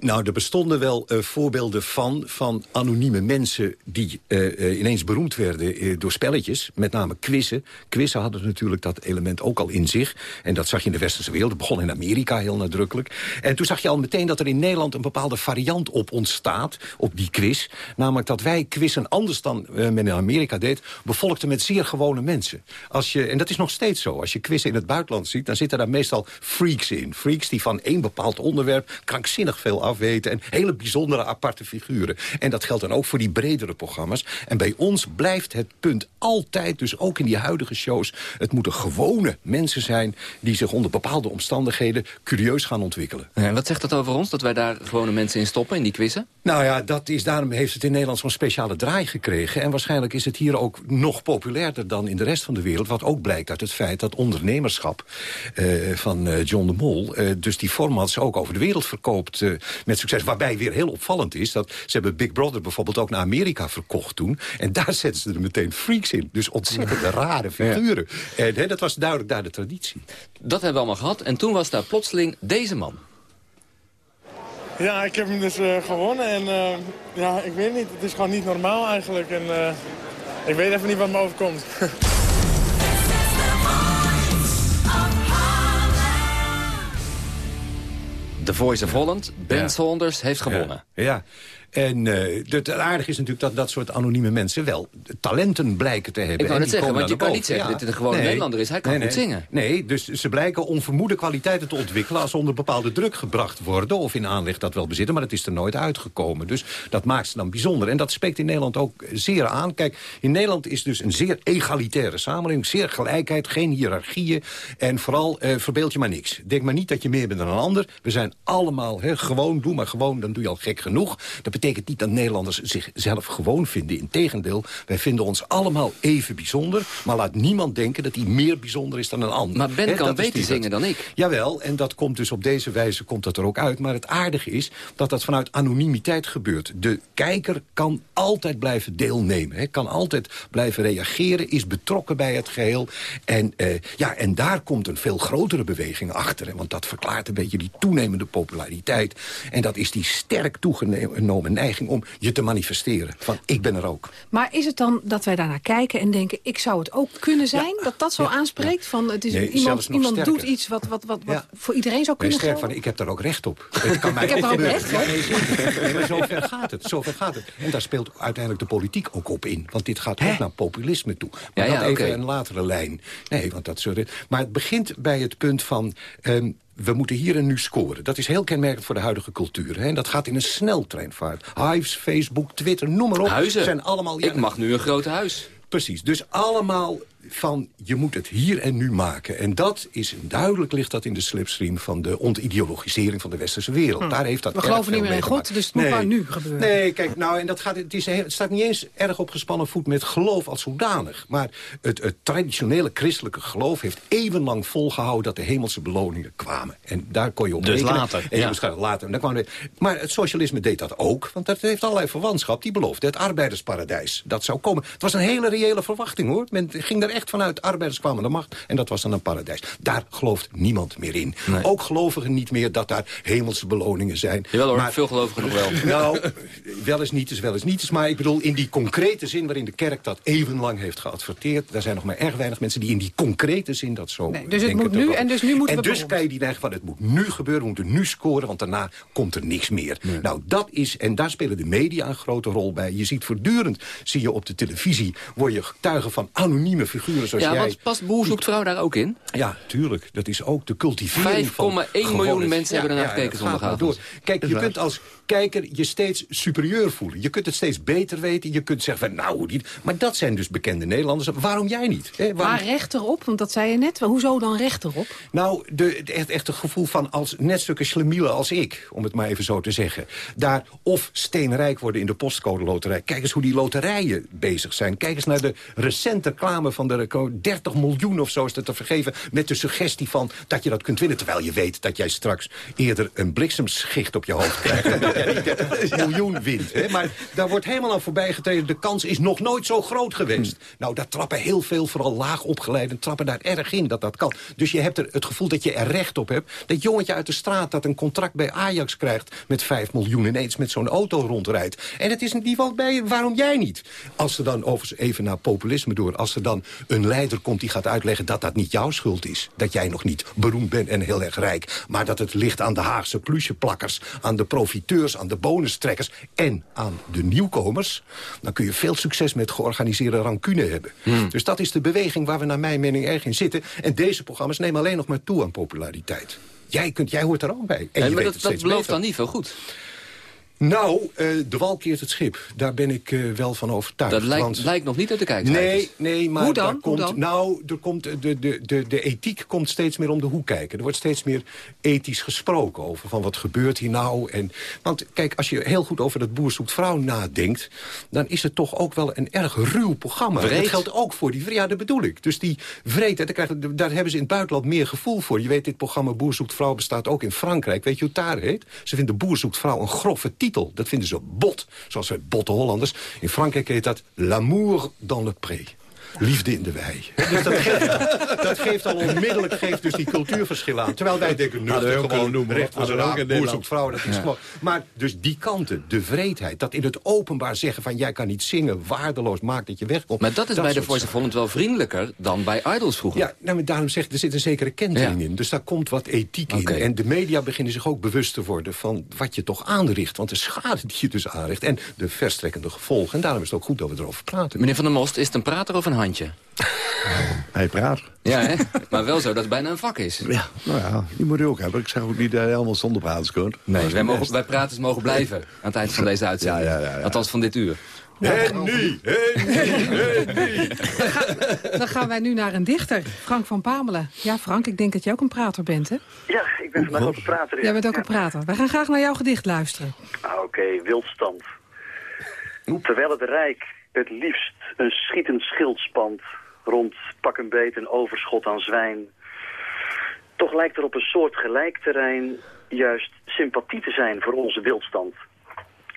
Nou, er bestonden wel voorbeelden van, van anonieme mensen... die ineens beroemd werden door spelletjes, met name quizzen. Quizzen hadden natuurlijk dat element ook al in zich. En dat zag je in de westerse wereld. Dat begon in Amerika heel nadrukkelijk. En toen zag je al meteen dat er in Nederland een bepaalde variant op ontstaat... op die quiz. Namelijk dat wij quizzen anders dan men in Amerika deed... bevolkten met zeer gewone mensen. Als je, en dat is nog steeds zo. Als je quizzen in het buitenland ziet, dan zitten daar meestal freaks in. Freaks die van één bepaald onderwerp krankzinnig veel afweten... en hele bijzondere aparte figuren. En dat geldt dan ook voor die bredere programma's. En bij ons blijft het punt altijd, dus ook in die huidige shows... het moeten gewone mensen zijn die zich onder bepaalde omstandigheden... curieus gaan ontwikkelen. En wat zegt dat over ons, dat wij daar gewone mensen in stoppen, in die quizzen? Nou ja, dat is, daarom heeft het in Nederland zo'n speciale draai gekregen. En waarschijnlijk is het hier ook nog populairder dan in de rest van de wereld. Wat ook blijkt uit het feit dat ondernemerschap eh, van eh, John de Mol... eh, dus die formats ook over de wereld verkoopt eh, met succes. Waarbij weer heel opvallend is dat ze hebben Big Brother bijvoorbeeld ook naar Amerika verkocht toen. En daar <laughs> zetten ze er meteen freaks in. Dus ontzettend rare figuren. En hè, dat was duidelijk daar de traditie. Dat hebben we allemaal gehad. En toen was daar plotseling deze man. Ja, ik heb hem dus gewonnen en eh, ja, ik weet niet. Het is gewoon niet normaal eigenlijk en eh, ik weet even niet wat me overkomt. The Voice of Holland, Ben Ja. Saunders, heeft gewonnen. Ja, ja. En eh, het aardige is natuurlijk dat dat soort anonieme mensen wel talenten blijken te hebben. Ik wou net die zeggen, want je kan niet zeggen dat dit een gewone Nederlander is. Hij kan goed zingen. Nee, dus ze blijken onvermoede kwaliteiten te ontwikkelen... als ze onder bepaalde druk gebracht worden of in aanleg dat wel bezitten. Maar het is er nooit uitgekomen. Dus dat maakt ze dan bijzonder. En dat spreekt in Nederland ook zeer aan. Kijk, in Nederland is dus een zeer egalitaire samenleving. Zeer gelijkheid, geen hiërarchieën. En vooral, eh, verbeeld je maar niks. Denk maar niet dat je meer bent dan een ander. We zijn allemaal gewoon, doe maar gewoon, dan doe je al gek genoeg. Dat betekent niet dat Nederlanders zichzelf gewoon vinden. Integendeel, wij vinden ons allemaal even bijzonder. Maar laat niemand denken dat hij meer bijzonder is dan een ander. Maar Ben kan beter zingen dan ik. Jawel, en dat komt dus op deze wijze komt dat er ook uit. Maar het aardige is dat dat vanuit anonimiteit gebeurt. De kijker kan altijd blijven deelnemen. Hè, kan altijd blijven reageren, is betrokken bij het geheel. En, eh, ja, en daar komt een veel grotere beweging achter. Hè, want dat verklaart een beetje die toenemende populariteit. En dat is die sterk toegenomen neiging om je te manifesteren. Van, ik ben er ook. Maar is het dan dat wij daarnaar kijken en denken... ik zou het ook kunnen zijn? Dat dat zo aanspreekt? Van, het is Nee, iemand iemand sterker. doet iets wat, wat, wat, wat voor iedereen zou Nee, kunnen sterk van, ik heb daar ook recht op. Het kan <laughs> mij Ik heb daar ook recht op. Nee, maar zover gaat het. Zover gaat het. En daar speelt uiteindelijk de politiek ook op in. Want dit gaat ook naar populisme toe. Maar dat even een latere lijn. Nee, want dat soort... Maar het begint bij het punt van... ehm, we moeten hier en nu scoren. Dat is heel kenmerkend voor de huidige cultuur. Hè? En dat gaat in een sneltreinvaart. Hives, Facebook, Twitter, noem maar op. Huizen. Zijn allemaal, ja, Ik mag nu een groot huis. Precies, dus allemaal van je moet het hier en nu maken. En dat is duidelijk ligt dat in de slipstream van de ontideologisering van de westerse wereld. Hm. Daar heeft dat We geloven niet meer in. God, dus het moet maar nu gebeuren. Nee, kijk, nou, en dat gaat, het, is, het staat niet eens erg op gespannen voet met geloof als zodanig. Maar het, het traditionele christelijke geloof heeft eeuwenlang volgehouden dat de hemelse beloningen kwamen. En daar kon je op Dus rekenen. later, En ja. gaan later. En daar maar het socialisme deed dat ook, want dat heeft allerlei verwantschap. Die beloofde het arbeidersparadijs. Dat zou komen. Het was een hele reële verwachting, hoor. Men ging er echt vanuit, arbeiders kwamen aan de macht. En dat was dan een paradijs. Daar gelooft niemand meer in. Ook gelovigen niet meer dat daar hemelse beloningen zijn. Jawel hoor, Maar- veel gelovigen nog wel. <laughs> nou, wel eens niet is, wel eens niet is. Maar ik bedoel, in die concrete zin waarin de kerk dat eeuwenlang heeft geadverteerd... daar zijn nog maar erg weinig mensen die in die concrete zin dat zo Nee, dus het moet nu en dus nu moeten En we dus krijg je die neiging van het moet nu gebeuren, we moeten nu scoren... want daarna komt er niks meer. Nou, dat is, en daar spelen de media een grote rol bij. Je ziet voortdurend, zie je op de televisie... word je getuige van anonieme figuren figuren zoals ja, jij... want past Boer zoekt vrouw daar ook in? Ja, tuurlijk. Dat is ook de cultivering 5,1 van... miljoen gewone- mensen hebben ernaar gekeken zondagavond. Kijk, je kunt als kijker je steeds superieur voelen. Je kunt het steeds beter weten. Je kunt zeggen van, nou, die... maar dat zijn dus bekende Nederlanders. Waarom jij niet? Hè? Waarom... Maar rechterop, want dat zei je net. Hoezo dan rechterop? Nou, de, het echt, echt het gevoel van als net zulke slemielen als ik, om het maar even zo te zeggen. Daar of steenrijk worden in de postcode loterij. Kijk eens hoe die loterijen bezig zijn. Kijk eens naar de recente reclame van de reco- 30 miljoen of zo is dat te vergeven. Met de suggestie van dat je dat kunt winnen. Terwijl je weet dat jij straks eerder een bliksemschicht op je hoofd krijgt. <laughs> dan dat jij die 30 miljoen wint. Hè? Maar daar wordt helemaal aan voorbij getreden. De kans is nog nooit zo groot geweest. Nou, daar trappen heel veel, vooral laag opgeleiden, trappen daar erg in dat dat kan. Dus je hebt er het gevoel dat je er recht op hebt. Dat jongetje uit de straat dat een contract bij Ajax krijgt met 5 miljoen ineens met zo'n auto rondrijdt. En het is een niveau bij je, waarom jij niet? Als er dan overigens even naar populisme door, als er dan een leider komt die gaat uitleggen dat dat niet jouw schuld is. Dat jij nog niet beroemd bent en heel erg rijk. Maar dat het ligt aan de Haagse plusjeplakkers, aan de profiteurs, aan de bonustrekkers en aan de nieuwkomers. Dan kun je veel succes met georganiseerde rancune hebben. Dus dat is de beweging waar we naar mijn mening erg in zitten. En deze programma's nemen alleen nog maar toe aan populariteit. Jij, kunt, jij hoort er ook bij. En Nee, maar dat, dat belooft beter. dan niet veel goed. Nou, eh, de wal keert het schip. Daar ben ik eh, wel van overtuigd. Dat lijkt, want- lijkt nog niet uit de kijkcijfers. Nee, nee, maar Hoe dan? daar Hoe komt, dan? nou, er komt, de, de, de, de ethiek komt steeds meer om de hoek kijken. Er wordt steeds meer ethisch gesproken over van wat gebeurt hier nou. En, want kijk, als je heel goed over dat boer zoekt vrouw nadenkt... dan is het toch ook wel een erg ruw programma. Vreed. Dat geldt ook voor die... Ja, dat bedoel ik. Dus die vreedheid, daar, krijgen- daar hebben ze in het buitenland meer gevoel voor. Je weet, dit programma Boer zoekt vrouw bestaat ook in Frankrijk. Weet je hoe het daar heet? Ze vinden Boer zoekt vrouw een grove titel. Dat vinden ze bot, zoals wij botte Hollanders. In Frankrijk heet dat L'amour dans le pré. Liefde in de wei. Dus dat geeft, dat geeft al onmiddellijk geeft dus die cultuurverschillen aan. Terwijl wij denken, nu gewoon noemen, recht voor zijn raap, boer zoekt vrouw. Dat is Ja. maar dus die kanten, de vreedheid, dat in het openbaar zeggen van jij kan niet zingen, waardeloos maakt dat je wegkomt. Maar dat is bij de Voice of Holland wel vriendelijker dan bij Idols vroeger. ja, nou, maar daarom zeg ik, er zit een zekere kentering Ja. in. Dus daar komt wat ethiek Oké. in. En de media beginnen zich ook bewust te worden van wat je toch aanricht. Want de schade die je dus aanricht en de verstrekkende gevolgen. En daarom is het ook goed dat we erover praten. Meneer Van der Most, is het een prater of een handje? <laughs> Hij praat. Ja, hè? maar wel zo dat het bijna een vak is. Ja, nou ja, die moet je ook hebben. Ik zeg ook niet dat hij allemaal zonder praters kunt. Nee, wij, mogen, wij praters mogen blijven aan het eind van deze uitzending. Ja, ja, ja, ja. Althans van dit uur. En nu, en nu, en nu. Dan gaan wij nu naar een dichter, Frank van Pamelen. Ja, Frank, ik denk dat jij ook een prater bent, hè? Ja, ik ben vandaag ook een prater. ja. Jij bent ook Ja. een prater. Wij gaan graag naar jouw gedicht luisteren. Ah, Oké, wildstand. Terwijl het rijk het liefst een schietend schild spant... rond pak een beet een overschot aan zwijn... toch lijkt er op een soort gelijk terrein... juist sympathie te zijn voor onze wildstand.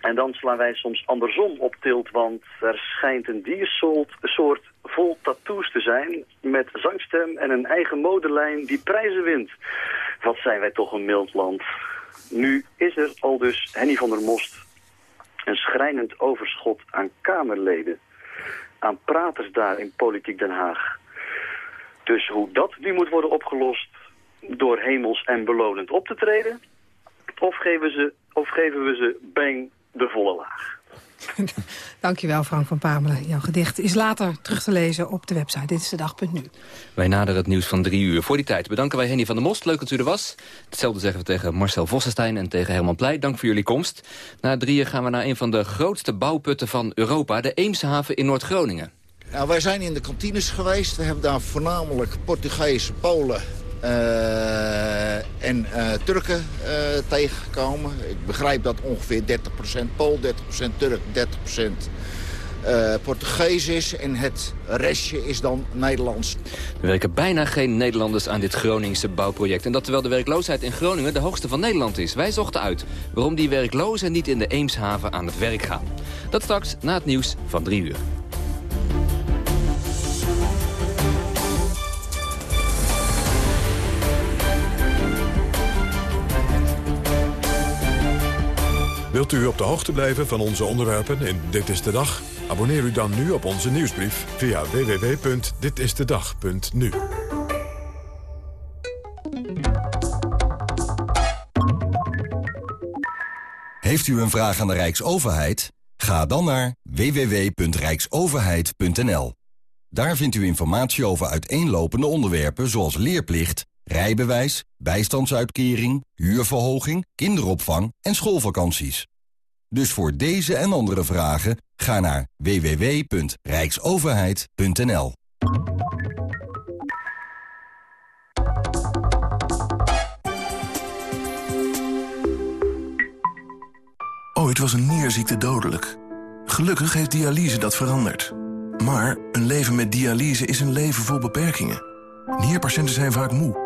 En dan slaan wij soms andersom op tilt... want er schijnt een diersoort soort vol tattoos te zijn... met zangstem en een eigen modelijn die prijzen wint. Wat zijn wij toch een mild land... Nu is er al dus Henny van der Most een schrijnend overschot aan Kamerleden. Aan praters daar in Politiek Den Haag. Dus hoe dat nu moet worden opgelost door hemels en belonend op te treden... of geven, ze, of geven we ze bang de volle laag. <laughs> Dankjewel, Frank van Pamelen. Jouw gedicht is later terug te lezen op de website. Dit is de dag.nu. Wij naderen het nieuws van drie uur. Voor die tijd bedanken wij Henny van der Most. Leuk dat u er was. Hetzelfde zeggen we tegen Marcel Vossenstein en tegen Herman Pleij. Dank voor jullie komst. Na drieën gaan we naar een van de grootste bouwputten van Europa. De Eemshaven in Noord-Groningen. Nou, wij zijn in de kantines geweest. We hebben daar voornamelijk Portugese, Polen en eh, Turken eh, tegengekomen. Ik begrijp dat ongeveer 30% Pool, 30% Turk, 30% eh Portugees is. En het restje is dan Nederlands. Er werken bijna geen Nederlanders aan dit Groningse bouwproject. En dat terwijl de werkloosheid in Groningen de hoogste van Nederland is. Wij zochten uit waarom die werklozen niet in de Eemshaven aan het werk gaan. Dat straks na het nieuws van drie uur. Wilt u op de hoogte blijven van onze onderwerpen in Dit is de Dag? Abonneer u dan nu op onze nieuwsbrief via www.ditistedag.nu. Heeft u een vraag aan de Rijksoverheid? Ga dan naar www.rijksoverheid.nl. Daar vindt u informatie over uiteenlopende onderwerpen zoals leerplicht, rijbewijs, bijstandsuitkering, huurverhoging, kinderopvang en schoolvakanties. Dus voor deze en andere vragen ga naar www.rijksoverheid.nl. Ooit was een nierziekte dodelijk. Gelukkig heeft dialyse dat veranderd. Maar een leven met dialyse is een leven vol beperkingen. Nierpatiënten zijn vaak moe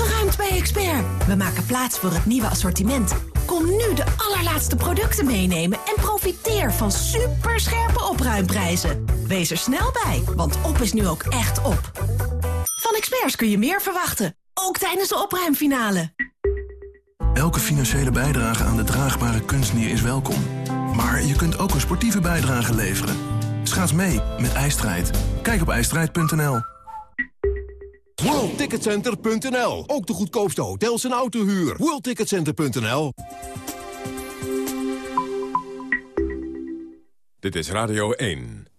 opgeruimd bij Expert. We maken plaats voor het nieuwe assortiment. Kom nu de allerlaatste producten meenemen en profiteer van superscherpe opruimprijzen. Wees er snel bij, want op is nu ook echt op. Van Experts kun je meer verwachten, ook tijdens de opruimfinale. Elke financiële bijdrage aan de draagbare kunstnier is welkom. Maar je kunt ook een sportieve bijdrage leveren. Schaats mee met IJstrijd. Kijk op ijstrijd.nl. WorldTicketCenter.nl. Ook de goedkoopste hotels en autohuur. WorldTicketCenter.nl. Dit is Radio 1.